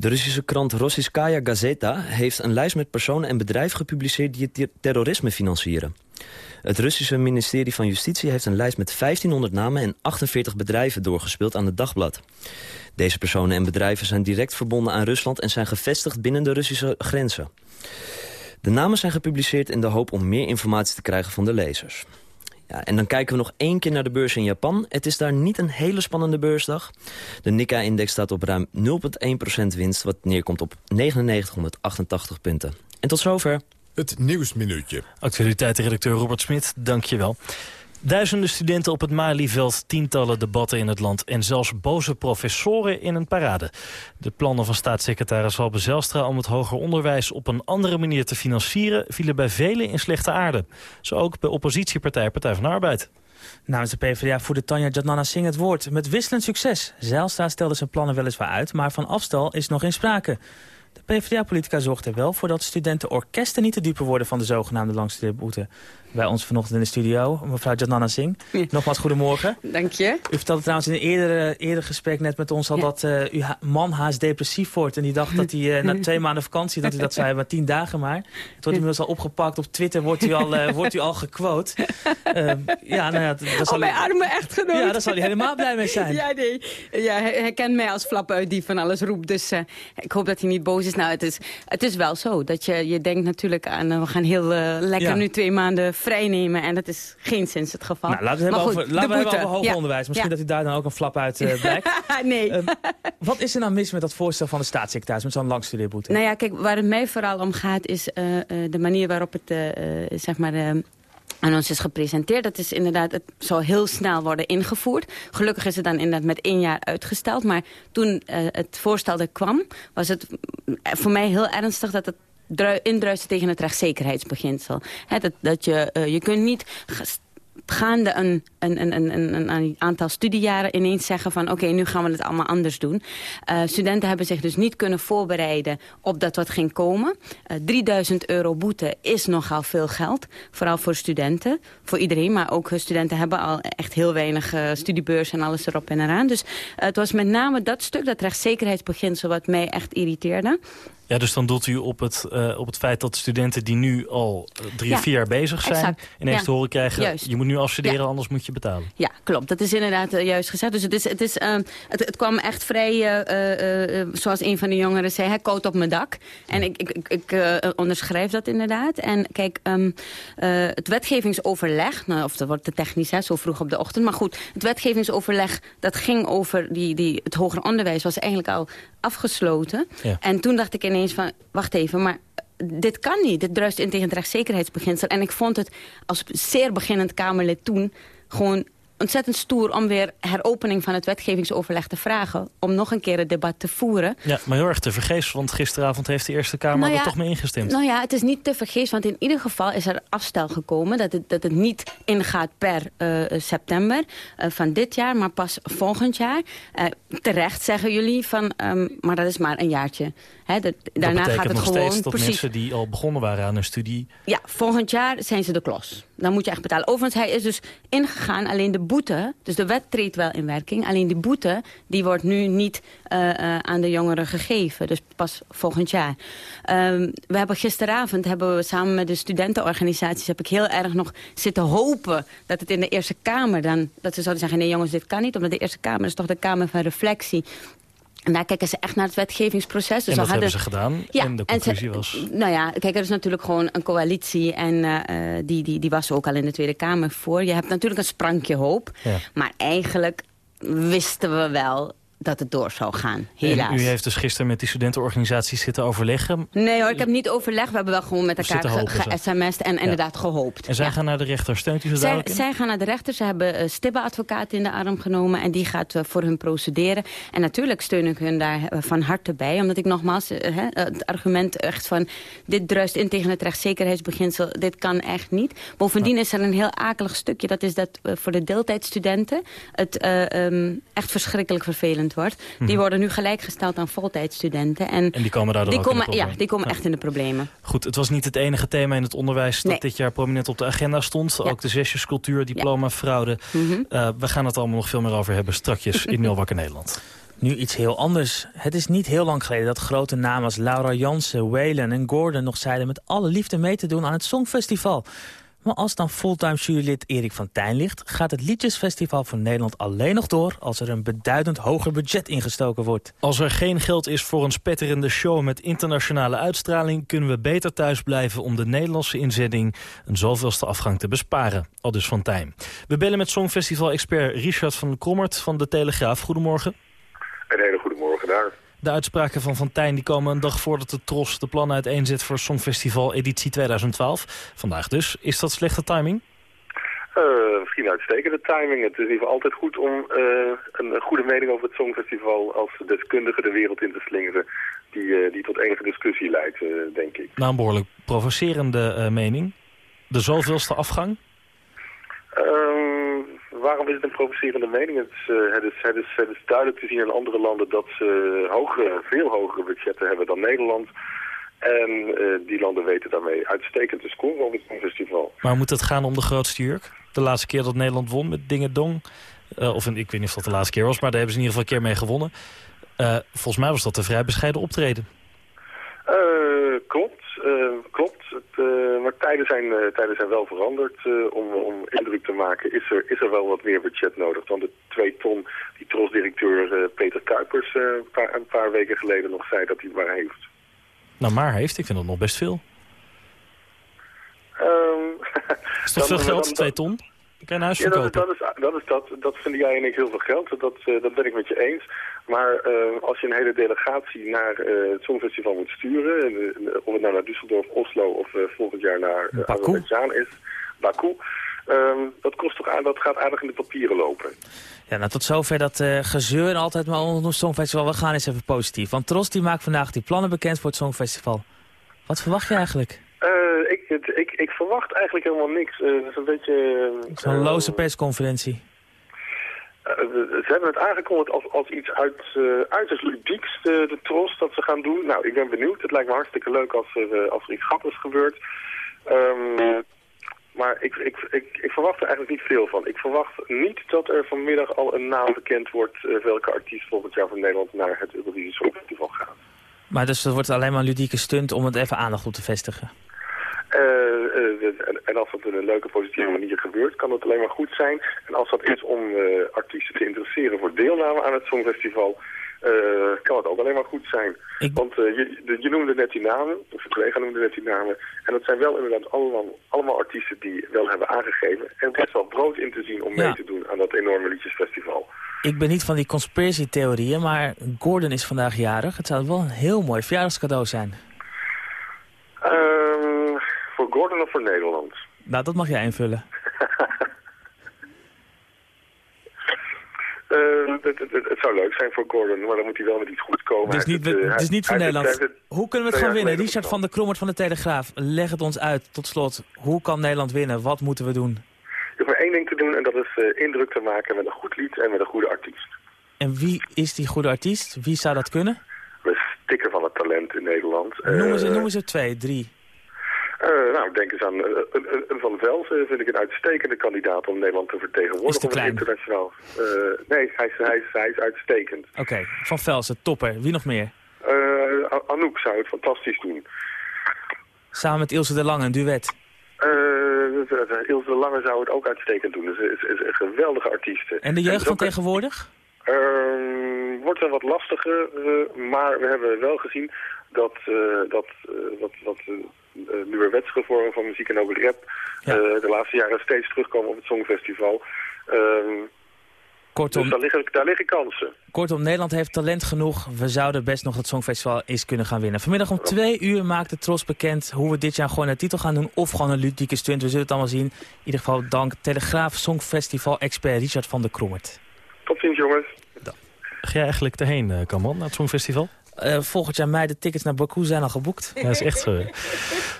De Russische krant Rossiyskaya Gazeta heeft een lijst met personen en bedrijven gepubliceerd die het ter- terrorisme financieren. Het Russische ministerie van Justitie heeft een lijst met 1500 namen en 48 bedrijven doorgespeeld aan het dagblad. Deze personen en bedrijven zijn direct verbonden aan Rusland en zijn gevestigd binnen de Russische grenzen. De namen zijn gepubliceerd in de hoop om meer informatie te krijgen van de lezers. Ja, en dan kijken we nog één keer naar de beurs in Japan. Het is daar niet een hele spannende beursdag. De Nikkei-index staat op ruim 0,1% winst... wat neerkomt op 9988 punten. En tot zover. Het Nieuwsminuutje. Actualiteitenredacteur Robert Smit, dank je wel. Duizenden studenten op het Malieveld, tientallen debatten in het land... en zelfs boze professoren in een parade. De plannen van staatssecretaris Halbe Zijlstra om het hoger onderwijs... op een andere manier te financieren vielen bij velen in slechte aarde. Zo ook bij oppositiepartij Partij van de Arbeid. Namens de PvdA voerde Tanja Jadnana Singh het woord. Met wisselend succes. Zijlstra stelde zijn plannen weliswaar uit, maar van afstal is nog geen sprake. De PvdA-politica zorgt er wel voor dat studenten orkesten niet te dupe worden van de zogenaamde langstudeerboete. Bij ons vanochtend in de studio, mevrouw Jadnana Singh. Ja. Nogmaals, goedemorgen. Dank je. U vertelde trouwens in een eerder, eerder gesprek net met ons al Ja. dat eh, uw man haast depressief wordt. En die dacht dat hij eh, na twee (laughs) maanden vakantie, dat u dat zei, maar tien dagen maar. Het wordt inmiddels al opgepakt. Op Twitter wordt u al, eh, wordt u al gequote. (laughs) Ehm, ja, nou ja, dat Oh, zal mijn arme echtgenoot. ja, daar zal hij helemaal blij mee zijn. (laughs) Ja, nee. Ja, hij, hij kent mij als flap uit die van alles roept. Dus ik hoop dat hij niet boos is. Nou, het is, het is wel zo. Dat je, je denkt natuurlijk aan... we gaan heel lekker Ja. nu twee maanden vrij nemen. En dat is geen sinds het geval. Nou, laten we het hebben goed, over, laten we hebben over hoger Ja. onderwijs. Misschien Ja. dat u daar dan ook een flap uit eh, (laughs) blijkt. nee. Ehm, wat is er nou mis met dat voorstel van de staatssecretaris... met zo'n langstudeerboete? Nou ja, kijk, waar het mij vooral om gaat is eh, eh, de manier waarop het, zeg maar... aan ons is gepresenteerd. Dat is inderdaad, het zou heel snel worden ingevoerd. Gelukkig is het dan inderdaad met één jaar uitgesteld. Maar toen het voorstel er kwam, was het voor mij heel ernstig dat het drui- indruiste tegen het rechtszekerheidsbeginsel. Dat, dat je, eh, je kunt niet gaande een, een, een, een, een, aantal studiejaren ineens zeggen van oké, nu gaan we het allemaal anders doen. Eh, studenten hebben zich dus niet kunnen voorbereiden op dat wat ging komen. Eh 3000 euro boete is nogal veel geld, vooral voor studenten, voor iedereen. Maar ook eh, studenten hebben al echt heel weinig eh, studiebeurs en alles erop en eraan. Dus eh, het was met name dat stuk, dat rechtszekerheidsbeginsel, wat mij echt irriteerde. Ja, dus dan doelt u op het, eh, op het feit dat studenten die nu al eh, drie Ja, of vier jaar bezig zijn... exact. ineens Ja, te horen krijgen, juist. je moet nu afstuderen, Ja. anders moet je betalen. Ja, klopt. Dat is inderdaad eh, juist gezegd. Dus het, is, het, is, het, het kwam echt vrij, zoals een van de jongeren zei, hè, koud op mijn dak. En ik, ik, ik, onderschrijf dat inderdaad. En kijk, ehm, eh, het wetgevingsoverleg, nou, of dat wordt te technisch, hè, zo vroeg op de ochtend. Maar goed, het wetgevingsoverleg, dat ging over die, die, het hoger onderwijs, was eigenlijk al afgesloten. En toen dacht ik ineens van, wacht even, maar dit kan niet. Dit druist in tegen het rechtszekerheidsbeginsel. En ik vond het als zeer beginnend Kamerlid toen gewoon ontzettend stoer om weer heropening van het wetgevingsoverleg te vragen. Om nog een keer het debat te voeren. Ja, maar heel erg te vergeefs, want gisteravond heeft de Eerste Kamer Nou ja, er toch mee ingestemd. Nou ja, het is niet te vergeefs, want in ieder geval is er afstel gekomen... dat het, dat het niet ingaat per eh, september eh, van dit jaar, maar pas volgend jaar. Eh, terecht zeggen jullie, van, ehm, maar dat is maar een jaartje. Daarna gaat het nog gewoon steeds dat precies... mensen die al begonnen waren aan een studie... Ja, volgend jaar zijn ze de klos. Dan moet je echt betalen. Overigens, hij is dus ingegaan. Alleen de boete, dus de wet treedt wel in werking. Alleen die boete, die wordt nu niet eh, eh, aan de jongeren gegeven. Dus pas volgend jaar. Ehm, we hebben gisteravond, hebben we samen met de studentenorganisaties... heb ik heel erg nog zitten hopen dat het in de Eerste Kamer dan... dat ze zouden zeggen, nee jongens, dit kan niet. Omdat de Eerste Kamer is toch de Kamer van reflectie. En daar kijken ze echt naar het wetgevingsproces. Dus en dat hebben hadden- ze gedaan. Ja, en de en ze- conclusie was... nou ja, kijk, er is natuurlijk gewoon een coalitie en eh, eh, die, die, die was ook al in de Tweede Kamer voor. Je hebt natuurlijk een sprankje hoop, Ja. maar eigenlijk wisten we wel dat het door zou gaan, helaas. En u heeft dus gisteren met die studentenorganisaties zitten overleggen. Nee hoor, ik heb niet overlegd. We hebben wel gewoon met elkaar ge-sms'd en inderdaad gehoopt. En zij Ja. gaan naar de rechter. Steunt u ze Zij, in? zij gaan naar de rechter. Ze hebben uh, Stibbe-advocaat in de arm genomen. En die gaat eh, voor hun procederen. En natuurlijk steun ik hun daar eh, van harte bij. Omdat ik nogmaals eh, het argument echt van... dit druist in tegen het rechtszekerheidsbeginsel. Dit kan echt niet. Bovendien is er een heel akelig stukje. Dat is dat eh, voor de deeltijdstudenten... het eh, ehm, echt verschrikkelijk vervelend wordt. Die worden nu gelijkgesteld aan voltijdstudenten. En, Mhm. En die komen daardoor die ook in de komen, Ja, die komen Ja. echt in de problemen. Goed, het was niet het enige thema in het onderwijs dat Nee. dit jaar prominent op de agenda stond. Ja. Ook de zesjescultuur, diploma, fraude. Mhm. Eh, we gaan het allemaal nog veel meer over hebben strakjes in (laughs) Nul Wakker Nederland. Nu iets heel anders. Het is niet heel lang geleden dat grote namen als Laura Jansen, Waylon en Gordon nog zeiden met alle liefde mee te doen aan het Songfestival. Maar als dan fulltime jurylid Erik van Tijn ligt, gaat het Liedjesfestival voor Nederland alleen nog door als er een beduidend hoger budget ingestoken wordt. Als er geen geld is voor een spetterende show met internationale uitstraling... kunnen we beter thuis blijven om de Nederlandse inzending... een zoveelste afgang te besparen. Al dus van Tijn. We bellen met Songfestival-expert Richard van Krommert van De Telegraaf. Goedemorgen. Een hele goede morgen daar. De uitspraken van Van Tijn die komen een dag voordat de Tros de plannen uiteenzet... voor Songfestival editie 2012. Vandaag dus. Is dat slechte timing? Eh, misschien uitstekende timing. Het is in ieder geval altijd goed om eh, een, goede mening over het Songfestival als deskundige de wereld in te slingeren. Die, eh, die tot enige discussie leidt, denk ik. Na een behoorlijk provocerende mening. De zoveelste afgang? Ehm, waarom is het een provocerende mening? Het is, eh, het, is, het, is, het is duidelijk te zien in andere landen dat ze hogere, veel hogere budgetten hebben dan Nederland. En eh, die landen weten daarmee uitstekend te scoren op het Songfestival. Maar moet het gaan om de grootste jurk? De laatste keer dat Nederland won met Dingen Dong. eh, of ik weet niet of dat de laatste keer was, maar daar hebben ze in ieder geval een keer mee gewonnen. Volgens mij was dat een vrij bescheiden optreden. Klopt, eh, klopt. Het, eh, maar tijden zijn, eh, tijden zijn wel veranderd. Om, om indruk te maken is er, is er wel wat meer budget nodig dan de twee ton die trosdirecteur Peter Kuipers een, paar, een paar weken geleden nog zei dat hij maar heeft. Nou, maar heeft, ik vind dat nog best veel. Ehm, (laughs) Is toch veel geld, twee ton? Kan je een huis Ja, dat, verkopen. dat, is, dat, is dat, dat vinden jij en ik heel veel geld. Dat, eh, dat ben ik met je eens. Maar eh, als je een hele delegatie naar eh, het Songfestival moet sturen... of het nou naar Düsseldorf, Oslo of eh, volgend jaar naar uh, Baku. Azerbeidzjan is, Baku... ehm, dat, kost toch aan, dat gaat aardig in de papieren lopen. Ja, nou tot zover dat eh, gezeur altijd maar onder het Songfestival. We gaan eens even positief. Want Tros die maakt vandaag die plannen bekend voor het Songfestival. Wat verwacht je eigenlijk? Ik, het- ik, ik verwacht eigenlijk helemaal niks. Eh, dat is een beetje... Zo'n eh, loze persconferentie. Eh, ze hebben het aangekondigd als, als iets uit, eh uiterst ludieks, de, de tros, dat ze gaan doen. Nou, ik ben benieuwd. Het lijkt me hartstikke leuk als er, als iets grappigs gebeurt. Ehm, maar ik, ik, ik, ik verwacht er eigenlijk niet veel van. Ik verwacht niet dat er vanmiddag al een naam bekend wordt... welke artiest volgend jaar van Nederland naar het Eurovisie Songfestival gaat. Maar dus het wordt alleen maar een ludieke stunt om het even aandacht op te vestigen. Eh, eh, en, als dat op een leuke, positieve manier gebeurt, kan het alleen maar goed zijn. En als dat is om eh, artiesten te interesseren voor deelname aan het Songfestival, kan het ook alleen maar goed zijn. Ik- Want je, de- je noemde net die namen, of de collega noemde net die namen. En dat zijn wel inderdaad allemaal, allemaal artiesten die wel hebben aangegeven. En best wel brood in te zien om Ja. mee te doen aan dat enorme liedjesfestival. Ik ben niet van die conspiracy-theorieën, maar Gordon is vandaag jarig. Het zou wel een heel mooi verjaardagscadeau zijn. Ehm, voor Gordon of voor Nederland? Nou, dat mag jij invullen. (laughs) het, het, het, zou leuk zijn voor Gordon, maar dan moet hij wel met iets goed komen. Dus niet, het, dus niet voor Nederland. hoe kunnen we het gaan winnen? Richard van der Krommert van de Telegraaf, leg het ons uit tot slot. Hoe kan Nederland winnen? Wat moeten we doen? Je hoeft maar één ding te doen en dat is uh, indruk te maken met een goed lied en met een goede artiest. En wie is die goede artiest? Wie zou dat kunnen? We stikken van het talent in Nederland. Noemen ze, noemen ze twee, drie. Uh, nou, denk eens aan uh, Van Velzen, vind ik een uitstekende kandidaat om Nederland te vertegenwoordigen op het internationaal. Uh, nee, hij is, hij, is, hij is uitstekend. Oké, okay. Van Velzen, topper. Wie nog meer? Anouk zou het fantastisch doen. Samen met Ilse de Lange, een duet. Ilse de Lange zou het ook uitstekend doen. Ze is, is, een geweldige artiest. En de jeugd van tegenwoordig? Uh, wordt wel wat lastiger, maar we hebben wel gezien dat, dat, dat, dat uh, nieuwe wetsreformen van muziek en ook rap ja. de laatste jaren steeds terugkomen op het Songfestival. Ehm, Kortom, dus daar liggen, daar liggen kansen. Kortom, Nederland heeft talent genoeg. We zouden best nog het Songfestival eens kunnen gaan winnen. Vanmiddag om twee uur maakt de Tros bekend hoe we dit jaar gewoon een titel gaan doen. Of gewoon een ludieke stunt. We zullen het allemaal zien. In ieder geval dank Telegraaf Songfestival-expert Richard van der Krommert. Tot ziens jongens. Ga jij eigenlijk erheen, uh, Kaman, naar het Songfestival? Uh, volgend jaar mei de tickets naar Baku zijn al geboekt. Ja, dat is echt zo.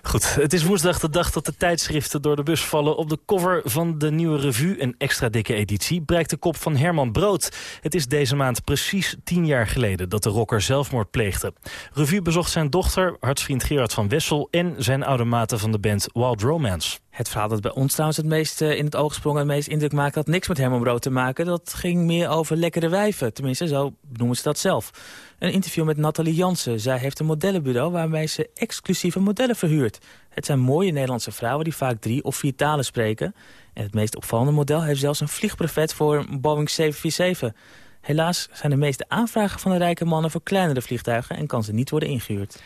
Goed, het is woensdag de dag dat de tijdschriften door de bus vallen. Op de cover van de nieuwe revue, een extra dikke editie, bereikt de kop van Herman Brood. Het is deze maand precies tien jaar geleden dat de rocker zelfmoord pleegde. Revue bezocht zijn dochter, hartsvriend Gerard van Wessel... en zijn oude maten van de band Wild Romance. Het verhaal dat bij ons trouwens het meest in het oog sprong... en het meest indruk maakte, had niks met Herman Brood te maken. Dat ging meer over lekkere wijven. Tenminste, zo noemen ze dat zelf. Een interview met Nathalie Jansen. Zij heeft een modellenbureau waarmee ze exclusieve modellen verhuurt. Het zijn mooie Nederlandse vrouwen die vaak drie of vier talen spreken. En het meest opvallende model heeft zelfs een vliegbuffet voor een Boeing 747. Helaas zijn de meeste aanvragen van de rijke mannen voor kleinere vliegtuigen... en kan ze niet worden ingehuurd.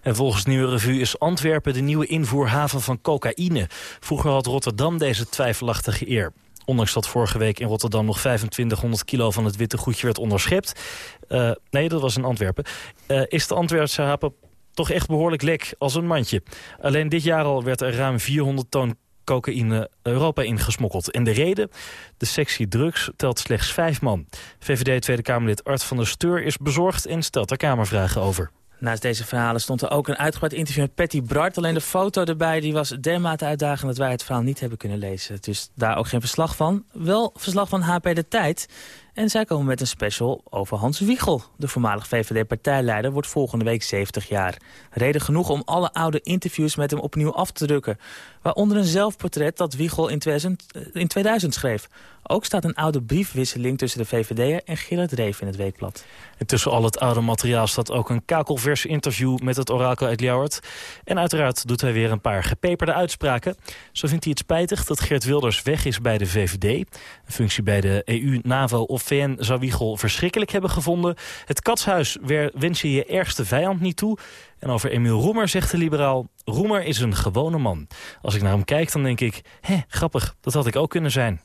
En volgens Nieuwe Revue is Antwerpen de nieuwe invoerhaven van cocaïne. Vroeger had Rotterdam deze twijfelachtige eer. Ondanks dat vorige week in Rotterdam nog 2500 kilo van het witte goedje werd onderschept. Uh, nee, dat was in Antwerpen. Uh, is de Antwerpse hapen toch echt behoorlijk lek als een mandje. Alleen dit jaar al werd er ruim 400 ton cocaïne Europa ingesmokkeld. En de reden? De sectie drugs telt slechts vijf man. VVD Tweede Kamerlid Art van der Steur is bezorgd en stelt er Kamervragen over. Naast deze verhalen stond er ook een uitgebreid interview met Patty Bart. Alleen de foto erbij die was dermate uitdagend dat wij het verhaal niet hebben kunnen lezen. Dus daar ook geen verslag van. Wel verslag van HP De Tijd. En zij komen met een special over Hans Wiegel. De voormalig VVD-partijleider wordt volgende week 70 jaar. Reden genoeg om alle oude interviews met hem opnieuw af te drukken. Waaronder een zelfportret dat Wiegel in 2000, in 2000 schreef. Ook staat een oude briefwisseling tussen de VVD'er en Gerard Reef in het weekblad. En tussen al het oude materiaal staat ook een kakelvers interview met het orakel uit Ljouwert. En uiteraard doet hij weer een paar gepeperde uitspraken. Zo vindt hij het spijtig dat Geert Wilders weg is bij de VVD. Een functie bij de EU, NAVO of VN zou Wiegel verschrikkelijk hebben gevonden. Het katshuis wens je je ergste vijand niet toe. En over Emiel Roemer zegt de liberaal... Roemer is een gewone man. Als ik naar hem kijk, dan denk ik... hé, grappig, dat had ik ook kunnen zijn.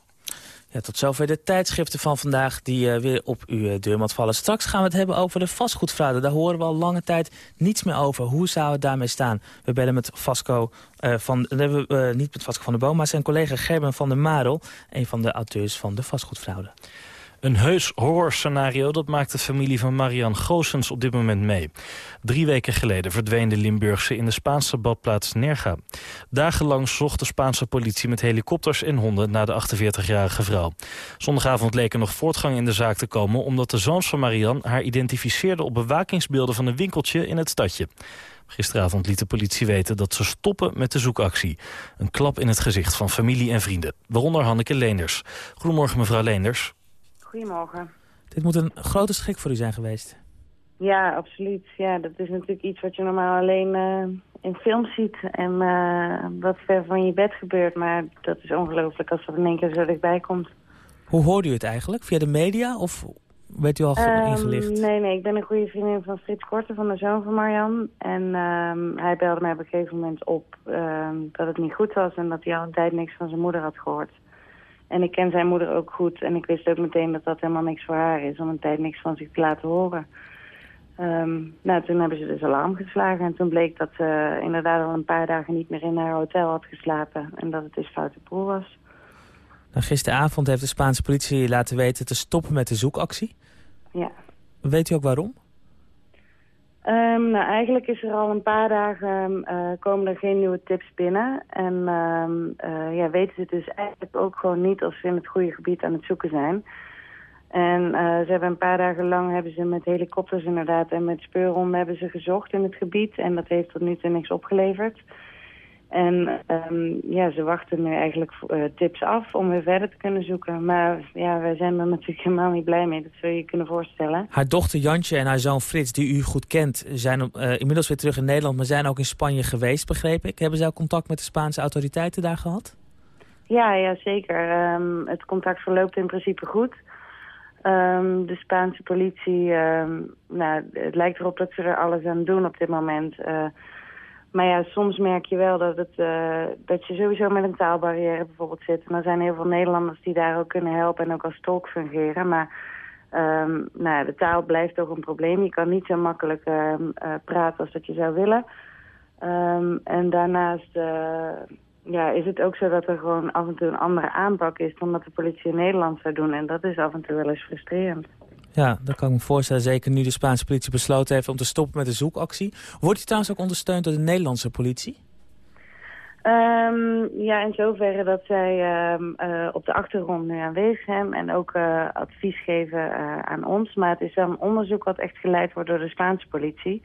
Ja, tot zover de tijdschriften van vandaag die uh, weer op uw uh, deurmat vallen. Straks gaan we het hebben over de vastgoedfraude. Daar horen we al lange tijd niets meer over. Hoe zou het daarmee staan? We bellen met Vasco uh, van... niet met Vasco van der Boom, maar zijn collega Gerben van der Marel. Een van de auteurs van de vastgoedfraude. Een heus horrorscenario dat maakt de familie van Marian Goossens op dit moment mee. Drie weken geleden verdween de Limburgse in de Spaanse badplaats Nerga. Dagenlang zocht de Spaanse politie met helikopters en honden naar de 48-jarige vrouw. Zondagavond leek er nog voortgang in de zaak te komen... omdat de zoons van Marian haar identificeerden op bewakingsbeelden van een winkeltje in het stadje. Gisteravond liet de politie weten dat ze stoppen met de zoekactie. Een klap in het gezicht van familie en vrienden, waaronder Hanneke Leenders. Goedemorgen mevrouw Leenders. Goedemorgen. Dit moet een grote schrik voor u zijn geweest. Ja, absoluut. Ja, dat is natuurlijk iets wat je normaal alleen uh, in films ziet. En uh, wat ver van je bed gebeurt. Maar dat is ongelooflijk als dat in één keer zo dichtbij komt. Hoe hoorde u het eigenlijk? Via de media of werd u al um, ingelicht? Nee, nee. Ik ben een goede vriendin van Frits Korten, van de zoon van Marjan. En um, hij belde mij op een gegeven moment op um, dat het niet goed was... en dat hij al een tijd niks van zijn moeder had gehoord. En ik ken zijn moeder ook goed. En ik wist ook meteen dat dat helemaal niks voor haar is... om een tijd niks van zich te laten horen. Um, nou, toen hebben ze dus alarm geslagen. En toen bleek dat ze inderdaad al een paar dagen niet meer in haar hotel had geslapen. En dat het dus foute boel was. Nou, gisteravond heeft de Spaanse politie laten weten te stoppen met de zoekactie. Ja. Weet u ook waarom? Um, nou, eigenlijk is er al een paar dagen uh, komen er geen nieuwe tips binnen. En um, uh, ja, weten ze dus eigenlijk ook gewoon niet of ze in het goede gebied aan het zoeken zijn. En uh, ze hebben een paar dagen lang hebben ze met helikopters inderdaad en met speurhonden hebben ze gezocht in het gebied. En dat heeft tot nu toe niks opgeleverd. En um, ja, ze wachten nu eigenlijk uh, tips af om weer verder te kunnen zoeken. Maar ja, wij zijn er natuurlijk helemaal niet blij mee. Dat zul je je kunnen voorstellen. Haar dochter Jantje en haar zoon Frits, die u goed kent... zijn uh, inmiddels weer terug in Nederland, maar zijn ook in Spanje geweest, begreep ik. Hebben zij ook contact met de Spaanse autoriteiten daar gehad? Ja, ja zeker. Um, het contact verloopt in principe goed. Um, de Spaanse politie, nou, het lijkt erop dat ze er alles aan doen op dit moment... Uh, maar ja, soms merk je wel dat, het, uh, dat je sowieso met een taalbarrière bijvoorbeeld zit. En er zijn heel veel Nederlanders die daar ook kunnen helpen en ook als tolk fungeren. Maar um, nou, de taal blijft toch een probleem. Je kan niet zo makkelijk uh, praten als dat je zou willen. Um, en daarnaast ja, is het ook zo dat er gewoon af en toe een andere aanpak is... dan dat de politie in Nederland zou doen. En dat is af en toe wel eens frustrerend. Ja, dat kan ik me voorstellen. Zeker nu de Spaanse politie besloten heeft om te stoppen met de zoekactie. Wordt die trouwens ook ondersteund door de Nederlandse politie? Um, ja, in zoverre dat zij um, uh, op de achtergrond nu aanwezig zijn en ook uh, advies geven uh, aan ons. Maar het is wel een onderzoek wat echt geleid wordt door de Spaanse politie.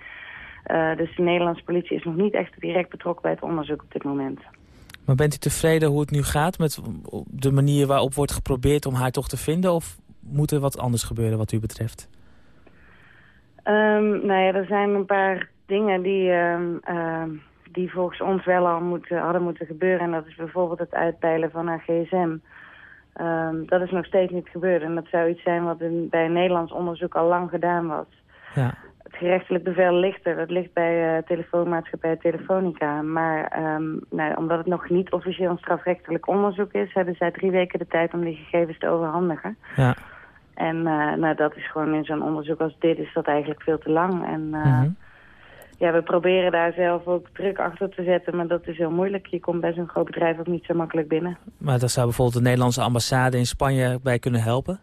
dus de Nederlandse politie is nog niet echt direct betrokken bij het onderzoek op dit moment. Maar bent u tevreden hoe het nu gaat met de manier waarop wordt geprobeerd om haar toch te vinden? Of moet er wat anders gebeuren wat u betreft? Um, nou ja, er zijn een paar dingen die, um, uh, die volgens ons wel al moeten, hadden moeten gebeuren. En dat is bijvoorbeeld het uitpeilen van haar gsm. Um, dat is nog steeds niet gebeurd. En dat zou iets zijn wat in, bij een Nederlands onderzoek al lang gedaan was. Ja. Het gerechtelijk bevel ligt er. Dat ligt bij uh, telefoonmaatschappij Telefonica. Maar um, nou, omdat het nog niet officieel een strafrechtelijk onderzoek is... hebben zij drie weken de tijd om die gegevens te overhandigen. Ja. En uh, nou, dat is gewoon in zo'n onderzoek als dit is dat eigenlijk veel te lang. En uh, Mhm. ja, we proberen daar zelf ook druk achter te zetten, maar dat is heel moeilijk. Je komt bij zo'n groot bedrijf ook niet zo makkelijk binnen. Maar daar zou bijvoorbeeld de Nederlandse ambassade in Spanje bij kunnen helpen?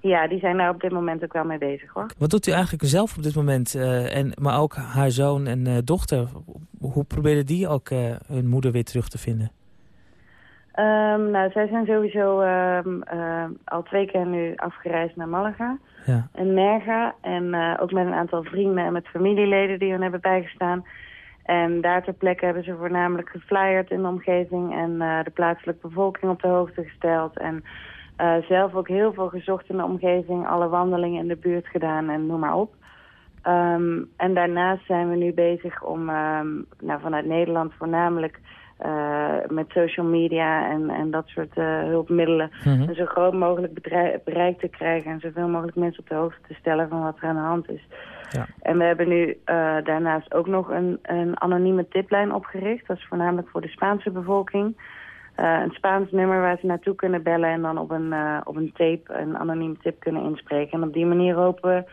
Ja, die zijn daar op dit moment ook wel mee bezig hoor. Wat doet u eigenlijk zelf op dit moment? Uh, en, maar ook haar zoon en uh, dochter. Hoe proberen die ook uh, hun moeder weer terug te vinden? Um, nou, zij zijn sowieso um, uh, al twee keer nu afgereisd naar Malaga ja. en Merga. En uh, ook met een aantal vrienden en met familieleden die hun hebben bijgestaan. En daar ter plekke hebben ze voornamelijk geflyerd in de omgeving en uh, de plaatselijke bevolking op de hoogte gesteld. En uh, zelf ook heel veel gezocht in de omgeving, alle wandelingen in de buurt gedaan en noem maar op. Um, en daarnaast zijn we nu bezig om nou, vanuit Nederland voornamelijk met social media en, en dat soort uh, hulpmiddelen Mhm. mm -hmm. zo groot mogelijk bereik te krijgen en zoveel mogelijk mensen op de hoogte te stellen van wat er aan de hand is. Ja. En we hebben nu uh, daarnaast ook nog een, een anonieme tiplijn opgericht. Dat is voornamelijk voor de Spaanse bevolking. Uh, een Spaans nummer waar ze naartoe kunnen bellen en dan op een, uh, op een tape een anoniem tip kunnen inspreken. En op die manier hopen we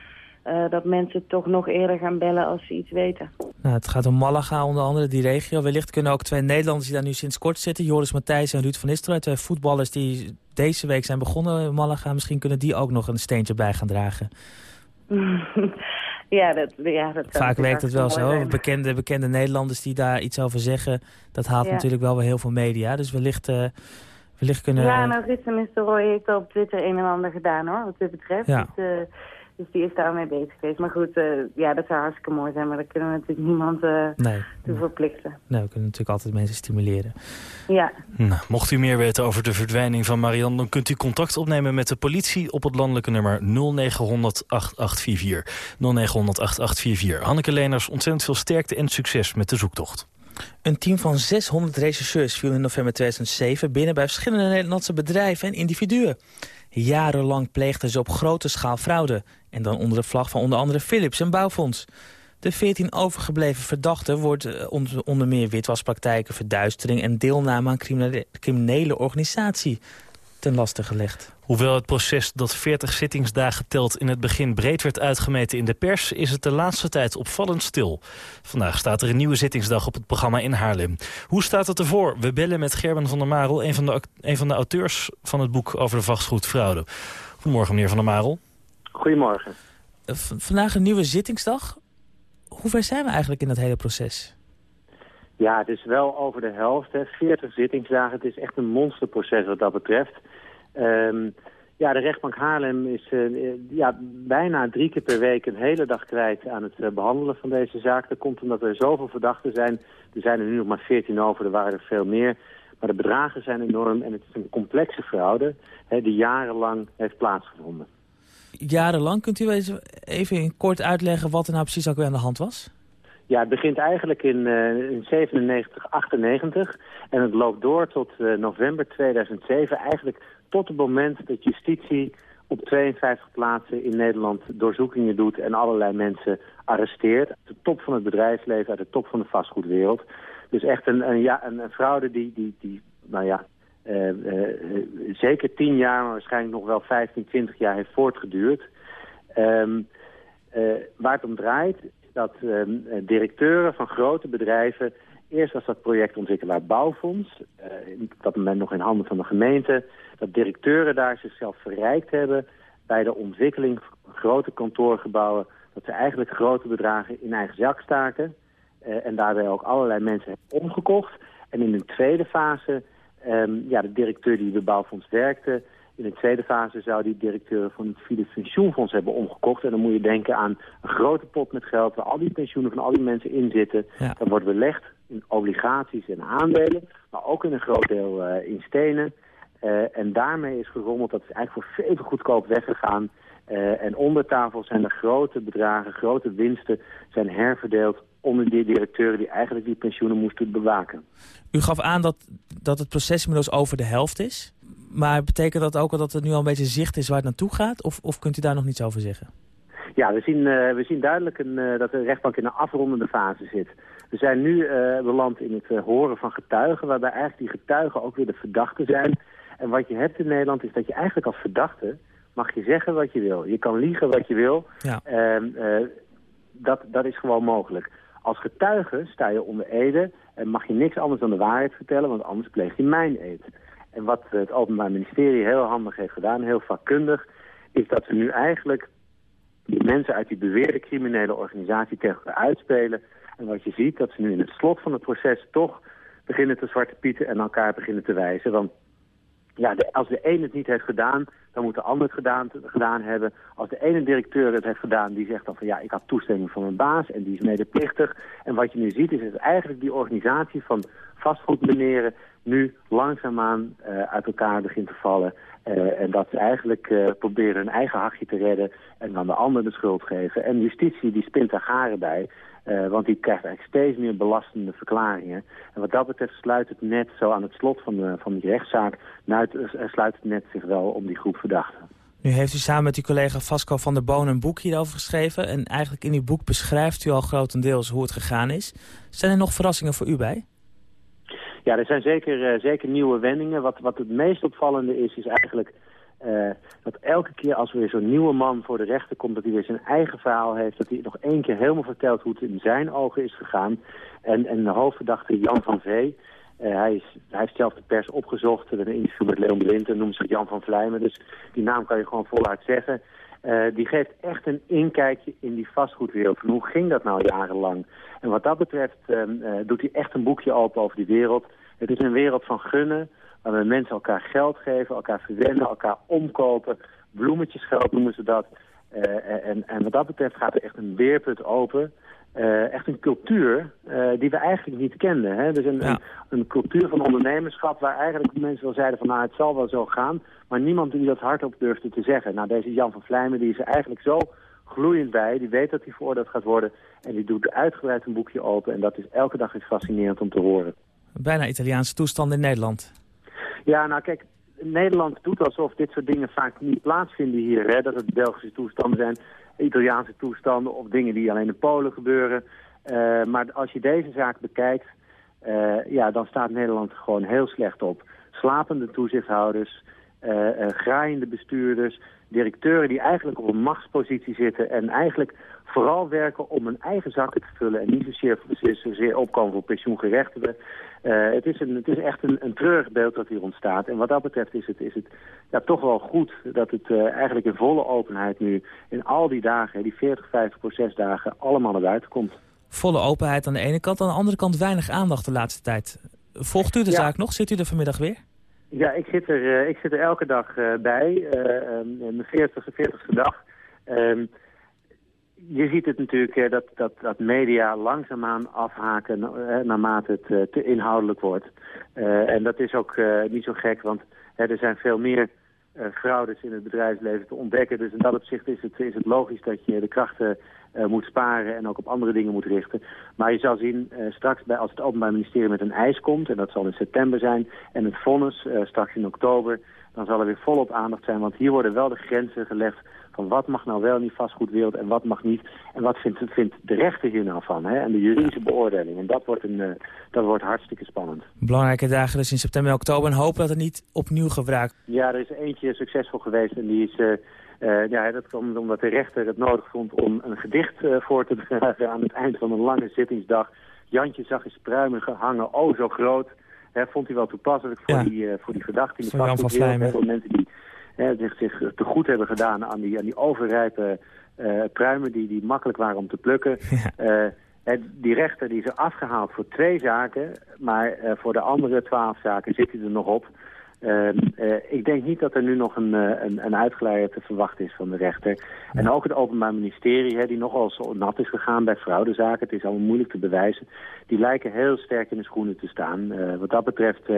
uh, dat mensen toch nog eerder gaan bellen als ze iets weten. Nou, het gaat om Malaga, onder andere die regio. Wellicht kunnen ook twee Nederlanders die daar nu sinds kort zitten... Joris Matthijs en Ruud van Nistelrooy, twee voetballers die deze week zijn begonnen in Malaga... misschien kunnen die ook nog een steentje bij gaan dragen. (laughs) ja, dat, ja, dat Vaak werkt het wel zo. Bekende, bekende Nederlanders die daar iets over zeggen... dat haalt ja. natuurlijk wel weer heel veel media. Dus wellicht... Uh, wellicht kunnen... Ja, nou, Ruud van Nistelrooy heeft op Twitter een en ander gedaan, hoor, wat dit betreft. Ja. Dus, uh, dus die is daar mee bezig geweest. Maar goed, uh, ja, dat zou hartstikke mooi zijn. Maar daar kunnen we natuurlijk niemand uh, nee. toe verplichten. Nee, we kunnen natuurlijk altijd mensen stimuleren. Ja. Nou, mocht u meer weten over de verdwijning van Marianne... dan kunt u contact opnemen met de politie op het landelijke nummer 0900 8844. 0900 8844. Hanneke Leners, ontzettend veel sterkte en succes met de zoektocht. Een team van 600 rechercheurs viel in november 2007 binnen bij verschillende Nederlandse bedrijven en individuen. Jarenlang pleegden ze op grote schaal fraude. En dan onder de vlag van onder andere Philips en Bouwfonds. De 14 overgebleven verdachten wordt onder meer witwaspraktijken, verduistering en deelname aan criminele, criminele organisatie ten laste gelegd. Hoewel het proces dat 40 zittingsdagen telt in het begin breed werd uitgemeten in de pers... is het de laatste tijd opvallend stil. Vandaag staat er een nieuwe zittingsdag op het programma in Haarlem. Hoe staat het ervoor? We bellen met Gerben van der Marel, een van de, een van de auteurs van het boek over de vastgoedfraude. Goedemorgen, meneer van der Marel. Goedemorgen. Eh, vandaag een nieuwe zittingsdag. Hoe ver zijn we eigenlijk in dat hele proces? Ja, het is wel over de helft. Hè. 40 zittingsdagen. Het is echt een monsterproces wat dat betreft. Ehm, ja, de rechtbank Haarlem is uh, ja, bijna drie keer per week een hele dag kwijt aan het uh, behandelen van deze zaak. Dat komt omdat er zoveel verdachten zijn. Er zijn er nu nog maar 14 over, er waren er veel meer. Maar de bedragen zijn enorm en het is een complexe fraude hè, die jarenlang heeft plaatsgevonden. Jarenlang, kunt u even kort uitleggen wat er nou precies ook weer aan de hand was? Ja, het begint eigenlijk in, uh, in 97, 98 en het loopt door tot uh, november 2007. Eigenlijk tot het moment dat justitie op 52 plaatsen in Nederland doorzoekingen doet en allerlei mensen arresteert. De top van het bedrijfsleven, uit de top van de vastgoedwereld. Dus echt een, een, ja, een fraude die, die, die nou ja, uh, zeker 10 jaar, maar waarschijnlijk nog wel 15, 20 jaar heeft voortgeduurd. Um, waar het om draait dat uh, directeuren van grote bedrijven... Eerst was dat projectontwikkelaar Bouwfonds, op dat moment nog in handen van de gemeente... dat directeuren daar zichzelf verrijkt hebben bij de ontwikkeling van grote kantoorgebouwen... dat ze eigenlijk grote bedragen in eigen zak staken... En daarbij ook allerlei mensen hebben omgekocht. En in een tweede fase, um, ja, de directeur die bij Bouwfonds werkte... In de tweede fase zou die directeur van het Philips Pensioenfonds hebben omgekocht. En dan moet je denken aan een grote pot met geld waar al die pensioenen van al die mensen in zitten. Ja. Dat wordt belegd in obligaties en aandelen, maar ook in een groot deel uh, in stenen. Uh, en daarmee is gerommeld, dat is eigenlijk voor veel te goedkoop weggegaan. Uh, en onder tafel zijn er grote bedragen, grote winsten zijn herverdeeld onder die directeuren die eigenlijk die pensioenen moesten bewaken. U gaf aan dat, dat het proces inmiddels over de helft is. Maar betekent dat ook al dat het nu al een beetje zicht is waar het naartoe gaat? Of, of kunt u daar nog niets over zeggen? Ja, we zien, uh, we zien duidelijk een, uh, dat de rechtbank in een afrondende fase zit. We zijn nu uh, beland in het horen van getuigen... waarbij eigenlijk die getuigen ook weer de verdachten zijn. En wat je hebt in Nederland is dat je eigenlijk als verdachte... mag je zeggen wat je wil. Je kan liegen wat je wil. Ja. Ehm, dat, dat is gewoon mogelijk. Als getuige sta je onder ede en mag je niks anders dan de waarheid vertellen... want anders pleeg je mijn eed. En wat het Openbaar Ministerie heel handig heeft gedaan, heel vakkundig... is dat ze nu eigenlijk die mensen uit die beweerde criminele organisatie tegen elkaar uitspelen. En wat je ziet, dat ze nu in het slot van het proces toch beginnen te zwarte pieten en elkaar beginnen te wijzen. Want ja, de, als de een het niet heeft gedaan, dan moet de ander het gedaan, hebben. Als de ene directeur het heeft gedaan, die zegt dan van ja, ik had toestemming van mijn baas en die is medeplichtig. En wat je nu ziet is, is eigenlijk die organisatie van vastgoedmeneren nu langzaamaan uh, uit elkaar begint te vallen. Uh, en dat ze eigenlijk uh, proberen hun eigen hachje te redden en dan de ander de schuld geven. En justitie die spint daar garen bij. Uh, want die krijgt eigenlijk steeds meer belastende verklaringen. En wat dat betreft sluit het net zo aan het slot van, de, van die rechtszaak... Nou, sluit het net zich wel om die groep verdachten. Nu heeft u samen met uw collega Vasco van der Boon een boek hierover geschreven. En eigenlijk in uw boek beschrijft u al grotendeels hoe het gegaan is. Zijn er nog verrassingen voor u bij? Ja, er zijn zeker, uh, zeker nieuwe wendingen. Wat, wat het meest opvallende is, is eigenlijk uh, dat elke keer als er weer zo'n nieuwe man voor de rechter komt... dat hij weer zijn eigen verhaal heeft, dat hij nog één keer helemaal vertelt hoe het in zijn ogen is gegaan. En, en de hoofdverdachte Jan van Vee, uh, hij, is, hij heeft zelf de pers opgezocht. In een interview met Leon de Winter noemt zich Jan van Vlijmen. Dus die naam kan je gewoon voluit zeggen. Uh, die geeft echt een inkijkje in die vastgoedwereld. Hoe ging dat nou jarenlang? En wat dat betreft uh, doet hij echt een boekje open over die wereld. Het is een wereld van gunnen, waar mensen elkaar geld geven, elkaar verwennen, elkaar omkopen. Bloemetjesgeld noemen ze dat. Uh, en, en wat dat betreft gaat er echt een weerput open. Uh, echt een cultuur uh, die we eigenlijk niet kenden. Hè? Dus een, ja. een, een, cultuur van ondernemerschap waar eigenlijk mensen wel zeiden van nou het zal wel zo gaan. Maar niemand die dat hardop durfde te zeggen. Nou deze Jan van Vlijmen die is er eigenlijk zo gloeiend bij. Die weet dat hij veroordeeld gaat worden. En die doet uitgebreid een boekje open. En dat is elke dag is fascinerend om te horen. Bijna Italiaanse toestand in Nederland. Ja, nou kijk, Nederland doet alsof dit soort dingen vaak niet plaatsvinden hier. Hè? Dat het Belgische toestanden zijn, Italiaanse toestanden of dingen die alleen in Polen gebeuren. Uh, maar als je deze zaak bekijkt, uh, ja, dan staat Nederland gewoon heel slecht op. Slapende toezichthouders, graaiende bestuurders, directeuren die eigenlijk op een machtspositie zitten en eigenlijk vooral werken om hun eigen zakken te vullen en niet zozeer, zozeer opkomen voor pensioengerechtigden. Uh, het, is een, het is echt een, een treurig beeld dat hier ontstaat. En wat dat betreft is het, is het ja, toch wel goed dat het uh, eigenlijk in volle openheid nu in al die dagen, die 40, 50 procesdagen, allemaal naar buiten komt. Volle openheid aan de ene kant, aan de andere kant weinig aandacht de laatste tijd. Volgt u de zaak nog? Zit u er vanmiddag weer? Ja, ik zit er, uh, ik zit er elke dag bij, mijn 40, 40ste dag. Ehm, je ziet het natuurlijk dat, dat, dat media langzaamaan afhaken eh, naarmate het te inhoudelijk wordt. En dat is ook niet zo gek, want er zijn veel meer fraudes in het bedrijfsleven te ontdekken. Dus in dat opzicht is het, is het logisch dat je de krachten moet sparen en ook op andere dingen moet richten. Maar je zal zien, straks bij, als het Openbaar Ministerie met een eis komt, en dat zal in september zijn, en het vonnis straks in oktober, dan zal er weer volop aandacht zijn. Want hier worden wel de grenzen gelegd van wat mag nou wel niet vastgoedwereld en wat mag niet. En wat vindt, vindt de rechter hier nou van, hè? en de juridische beoordeling. En dat wordt, een, uh, dat wordt hartstikke spannend. Belangrijke dagen dus in september en oktober en hopen dat het niet opnieuw gebruikt. Ja, er is eentje succesvol geweest en die is... Uh, uh, ja, dat komt omdat de rechter het nodig vond om een gedicht voor te (laughs) dragen aan het eind van een lange zittingsdag. Jantje zag eens pruimen gehangen, oh zo groot. Hè, vond hij wel toepasselijk voor, ja. die, voor die verdachte in de. Voor mensen die hè, zich, zich te goed hebben gedaan aan die, aan die overrijpe uh, pruimen die, die makkelijk waren om te plukken. (laughs) Ja. Uh, die rechter die is er afgehaald voor twee zaken, maar uh, voor de andere twaalf zaken zit hij er nog op. ik denk niet dat er nu nog een, een, een uitgeleider te verwachten is van de rechter. Ja. En ook het Openbaar Ministerie, hè, die nogal zo nat is gegaan bij fraudezaken. Het is allemaal moeilijk te bewijzen. Die lijken heel sterk in de schoenen te staan. wat dat betreft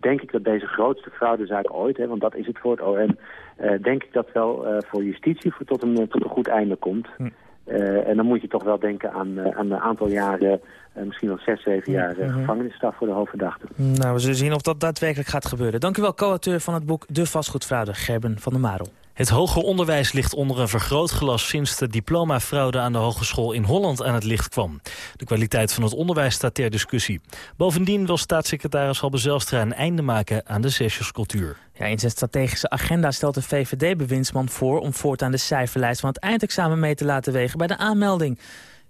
denk ik dat deze grootste fraudezaak ooit, hè, want dat is het voor het OM, uh, denk ik dat wel uh, voor justitie voor tot, een, tot een goed einde komt. Hm. Uh, en dan moet je toch wel denken aan, aan een aantal jaren, misschien wel zes, zeven jaar hm. gevangenisstraf voor de hoofdverdachte. Nou, we zullen zien of dat daadwerkelijk gaat gebeuren. Dank u wel, co-auteur van het boek De Vastgoedfraude, Gerben van der Marel. Het hoger onderwijs ligt onder een vergrootglas sinds de diplomafraude aan de hogeschool in Holland aan het licht kwam. De kwaliteit van het onderwijs staat ter discussie. Bovendien wil staatssecretaris Halbe Zelstra een einde maken aan de zesjescultuur. Ja, in zijn strategische agenda stelt de VVD-bewindsman voor om voortaan de cijferlijst van het eindexamen mee te laten wegen bij de aanmelding.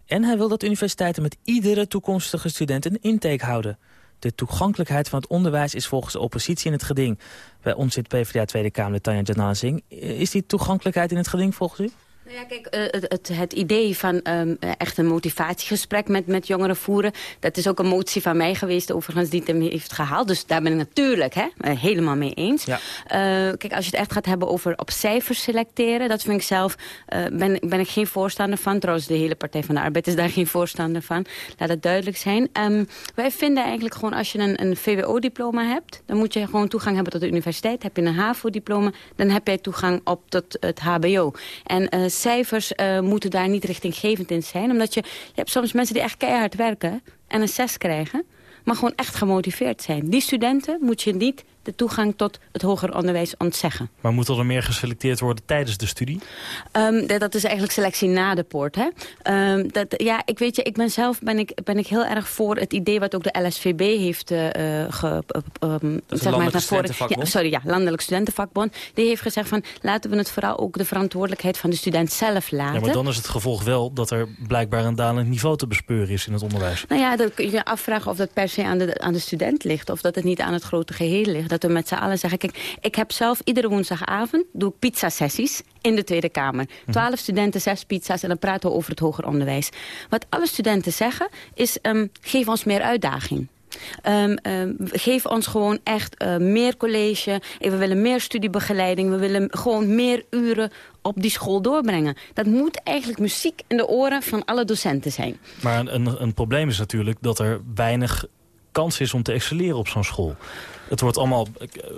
En hij wil dat universiteiten met iedere toekomstige student een intake houden. De toegankelijkheid van het onderwijs is volgens de oppositie in het geding. Bij ons zit PvdA Tweede Kamer Tanja Janana Singh. Is die toegankelijkheid in het geding volgens u? Nou ja, kijk, uh, het, het, idee van um, echt een motivatiegesprek met, met jongeren voeren... dat is ook een motie van mij geweest, overigens, die het hem heeft gehaald. Dus daar ben ik natuurlijk hè, helemaal mee eens. Ja. Uh, kijk, als je het echt gaat hebben over op cijfers selecteren... dat vind ik zelf, uh, ben, ben ik geen voorstander van. Trouwens, de hele Partij van de Arbeid is daar geen voorstander van. Laat het duidelijk zijn. Um, wij vinden eigenlijk gewoon, als je een, een VWO-diploma hebt... dan moet je gewoon toegang hebben tot de universiteit. Heb je een HAVO-diploma, dan heb jij toegang op tot het HBO. En cijfers uh, moeten daar niet richtinggevend in zijn. Omdat je, je hebt soms mensen die echt keihard werken en een 6 krijgen. Maar gewoon echt gemotiveerd zijn. Die studenten moet je niet de toegang tot het hoger onderwijs ontzeggen. Maar moet er meer geselecteerd worden tijdens de studie? Um, dat is eigenlijk selectie na de poort. Hè? Um, dat, ja, ik weet je, ik ben zelf ben ik, ben ik heel erg voor het idee wat ook de LSVB heeft uh, ge, um, zeg maar, naar voren. Ja, sorry, ja, Landelijk Studentenvakbond. Die heeft gezegd van laten we het vooral ook de verantwoordelijkheid van de student zelf laten. Ja, maar dan is het gevolg wel dat er blijkbaar een dalend niveau te bespeuren is in het onderwijs. Nou ja, dan kun je afvragen of dat per se aan de, aan de student ligt. Of dat het niet aan het grote geheel ligt dat we met z'n allen zeggen... kijk, ik heb zelf iedere woensdagavond doe ik pizza-sessies in de Tweede Kamer. Twaalf studenten, zes pizza's en dan praten we over het hoger onderwijs. Wat alle studenten zeggen is, um, geef ons meer uitdaging. Um, um, geef ons gewoon echt uh, meer college. We willen meer studiebegeleiding. We willen gewoon meer uren op die school doorbrengen. Dat moet eigenlijk muziek in de oren van alle docenten zijn. Maar een, een, een probleem is natuurlijk dat er weinig kans is om te excelleren op zo'n school. Het wordt allemaal...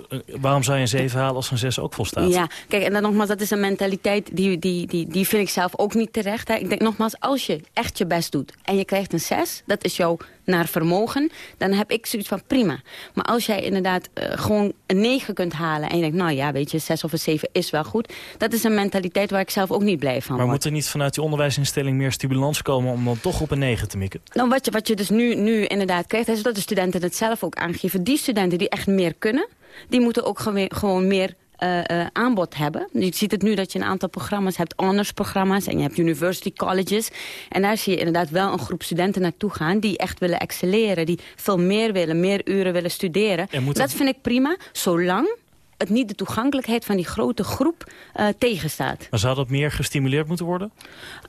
Eh, waarom zou je een 7 halen als een 6 ook volstaat? Ja, kijk, en dan nogmaals, dat is een mentaliteit die, die, die, die vind ik zelf ook niet terecht. Hè. Ik denk nogmaals, als je echt je best doet en je krijgt een 6, dat is jouw naar vermogen, dan heb ik zoiets van prima. Maar als jij inderdaad uh, gewoon een 9 kunt halen en je denkt, nou ja, weet je, 6 of een 7 is wel goed. Dat is een mentaliteit waar ik zelf ook niet blij van Maar moet er niet vanuit die onderwijsinstelling meer stimulans komen om dan toch op een 9 te mikken? Nou, wat je, wat je dus nu, nu inderdaad krijgt, is dat de studenten het zelf ook aangeven. Die studenten die echt meer kunnen, die moeten ook gewoon meer uh, uh, aanbod hebben. Je ziet het nu dat je een aantal programma's hebt, honorsprogramma's... en je hebt university colleges. En daar zie je inderdaad wel een groep studenten naartoe gaan... die echt willen excelleren, die veel meer willen, meer uren willen studeren. Dat vind ik prima, zolang het niet de toegankelijkheid van die grote groep uh, tegenstaat. Maar zou dat meer gestimuleerd moeten worden?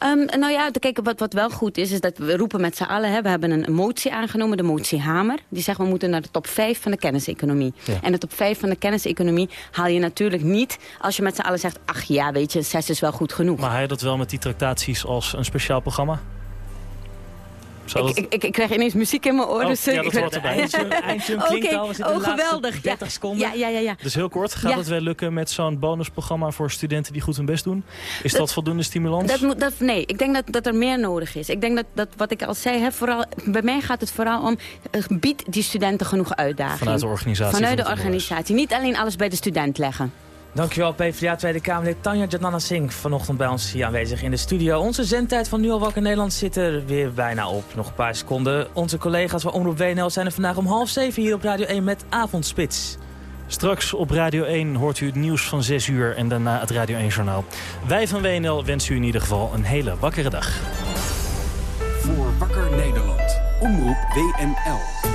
Um, nou ja, kijk, wat, wat wel goed is, is dat we roepen met z'n allen... Hè, we hebben een motie aangenomen, de motie Hamer. Die zegt we moeten naar de top 5 van de kenniseconomie. Ja. En de top 5 van de kenniseconomie haal je natuurlijk niet... als je met z'n allen zegt, ach ja, weet je, 6 is wel goed genoeg. Maar haal je dat wel met die tractaties als een speciaal programma? Ik, ik, ik, ik, krijg ineens muziek in mijn oren. Oh, dus ja, dat hoort erbij. (laughs) Eindje klinkt okay. al. We oh, geweldig. 30 ja. seconden. Ja, ja, ja, ja. Dus heel kort, gaat ja. het wel lukken met zo'n bonusprogramma voor studenten die goed hun best doen? Is dat, dat voldoende stimulans? Dat moet, dat, nee, ik denk dat, dat er meer nodig is. Ik denk dat, dat wat ik al zei, hè, vooral, bij mij gaat het vooral om... biedt die studenten genoeg uitdaging. Vanuit de organisatie. Vanuit de organisatie. Niet alleen alles bij de student leggen. Dankjewel PvdA Tweede Kamerlid Tanja Jatnana Singh. Vanochtend bij ons hier aanwezig in de studio. Onze zendtijd van Nu al wakker Nederland zit er weer bijna op. Nog een paar seconden. Onze collega's van Omroep WNL zijn er vandaag om half zeven hier op Radio 1 met Avondspits. Straks op Radio 1 hoort u het nieuws van 6 uur en daarna het Radio 1 Journaal. Wij van WNL wensen u in ieder geval een hele wakkere dag. Voor Wakker Nederland. Omroep WNL.